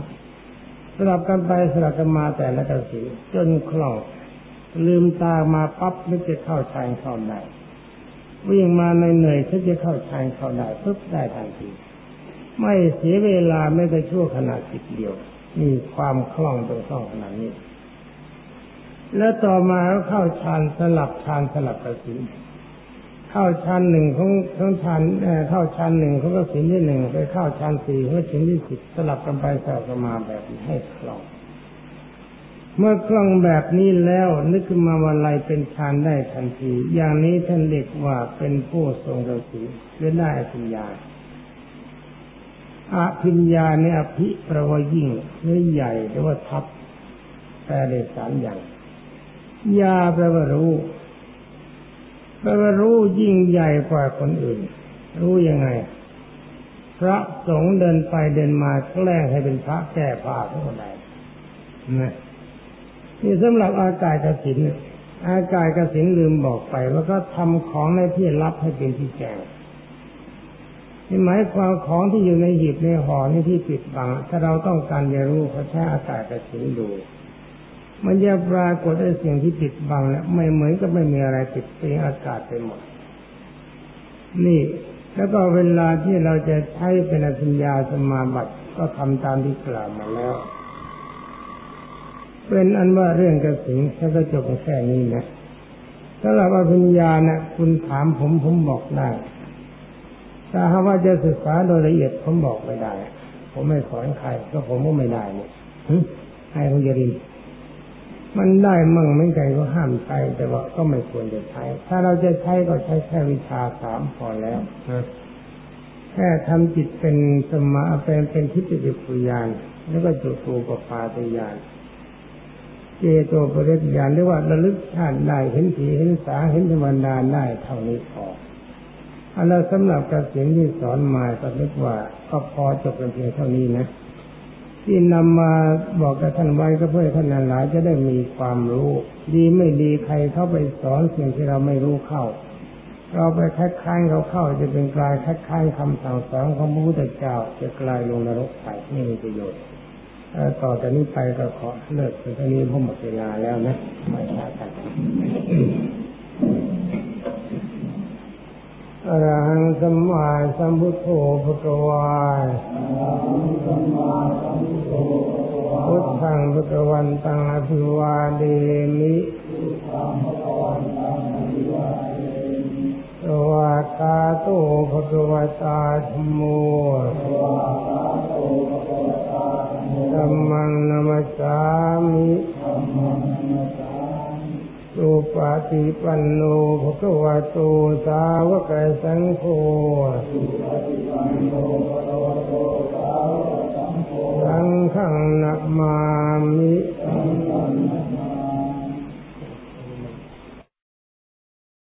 สลับกันไปสลับกันมาแต่ละกระสีจนคล่องลืมตามาปั๊บนึกจะเข้าชายเข้าได้วิ่งมาในเหนื่อยถ้าจะเข้าชายเข้าได้ปุ๊บได้ทันที ไม่เสียเวลาไม่ได้ชั่วขณะจิตเดียว มีความคล่องตรงคล่องขนาดนี้ แล้วต่อมาก็เข้าฌานสลับฌานสลับกระสี เข้าชั้นหนึ่งของของชั้นเข้าชั้นหนึ่งเขาก็สินที่หนึ่งไปเข้าชั้นสี่เขาสินที่สิบสลับกันไปสลับกันมาแบบนี้ให้คล่อง เมื่อคล่องแบบนี้แล้วนึกขึ้นมาว่าอะไรเป็นฌานได้ทันที อย่างนี้ท่านเด็กว่าเป็นผู้ทรงกสีหรือได้อภิญญาอภิญญาเนี่ยอภิแปลว่ายิ่งหรือใหญ่หรือว่าทับแปลได้สามอย่างยาแปลว่ารู้ แปลว่ารู้ยิ่งใหญ่กว่าคนอื่น รู้ยังไง พระสงฆ์เดินไปเดินมาแกล้งให้เป็นพระแก้ผ้าเท่าไหร่นะนี่สำหรับอากาศกสินอากาศกระสินลืมบอกไปว่าก็ทำของในที่ลับให้เป็นที่แจ้งนี่หมายความของที่อยู่ในหีบในห่อนี่ที่ปิดบัง ถ้าเราต้องการจะรู้เขาใช้อากาศกระสินดู มันจะปรากฏไอ้สิ่งที่ปิดบังเนี่ยไม่เหมือนกับไม่มีอะไรปิดเป็นอากาศไปหมด นี่แล้วก็เวลาที่เราจะใช้เป็นอภิญญาสมาบัติก็ทำตามที่กล่าวมาแล้ว เป็นอันว่าเรื่องกระสิงแค่ก็จบแค่นี้นะสำหรับอภิญญานะคุณถามผมผมบอกได้ถ้าหากว่าจะศึกษาโดยละเอียดผมบอกไม่ได้ ผมไม่สอนใครก็ผมก็ไม่ได้เนี่ยให้คุณยริน มันได้มั่งไม่ไกลก็ห้ามใช้แต่ว่าก็ไม่ควรจะใช้ ถ้าเราจะใช้ก็ใช้แค่วิชาสามพอแล้วนะแค่ทำจิตเป็นสมาเป็นเป็นทิฏฐิปุญญาณแล้วก็จุตูปปาตญาณเจโตปริญญาณเรียกว่าระลึกชาติได้เห็นผีเห็นสาเห็นธรรมดาได้เท่านี้พออันนั้นสำหรับกระสินที่สอนมาก็นึกว่าก็พอจบกันเพียงเท่านี้นะ ที่นำมาบอกกับท่านไว้ก็เพื่อท่านหลายจะได้มีความรู้ ดีไม่ดีใครเข้าไปสอนสิ่งที่เราไม่รู้เข้า เราไปคัดค้านเขาเข้าจะเป็นกลายคัดค้านคำสั่งสอนของพระพุทธเจ้าจะกลายลงนรกไปไม่มีประโยชน์ต่อจากนี้ไปก็ขอเลิกเท่านี้เพราะหมดเวลาแล้วนะไม่ช้ากัน อรหังสัมมาสัมพุทโธภะคะวาพุทธังภะคะวันตังอภิวาเดมิสวากาโตภะคะวตาธโมธัมมังนัมสามิ สุปาติปันโนภะคะวะโตสาวกสังโฆสังฆังนัมามิ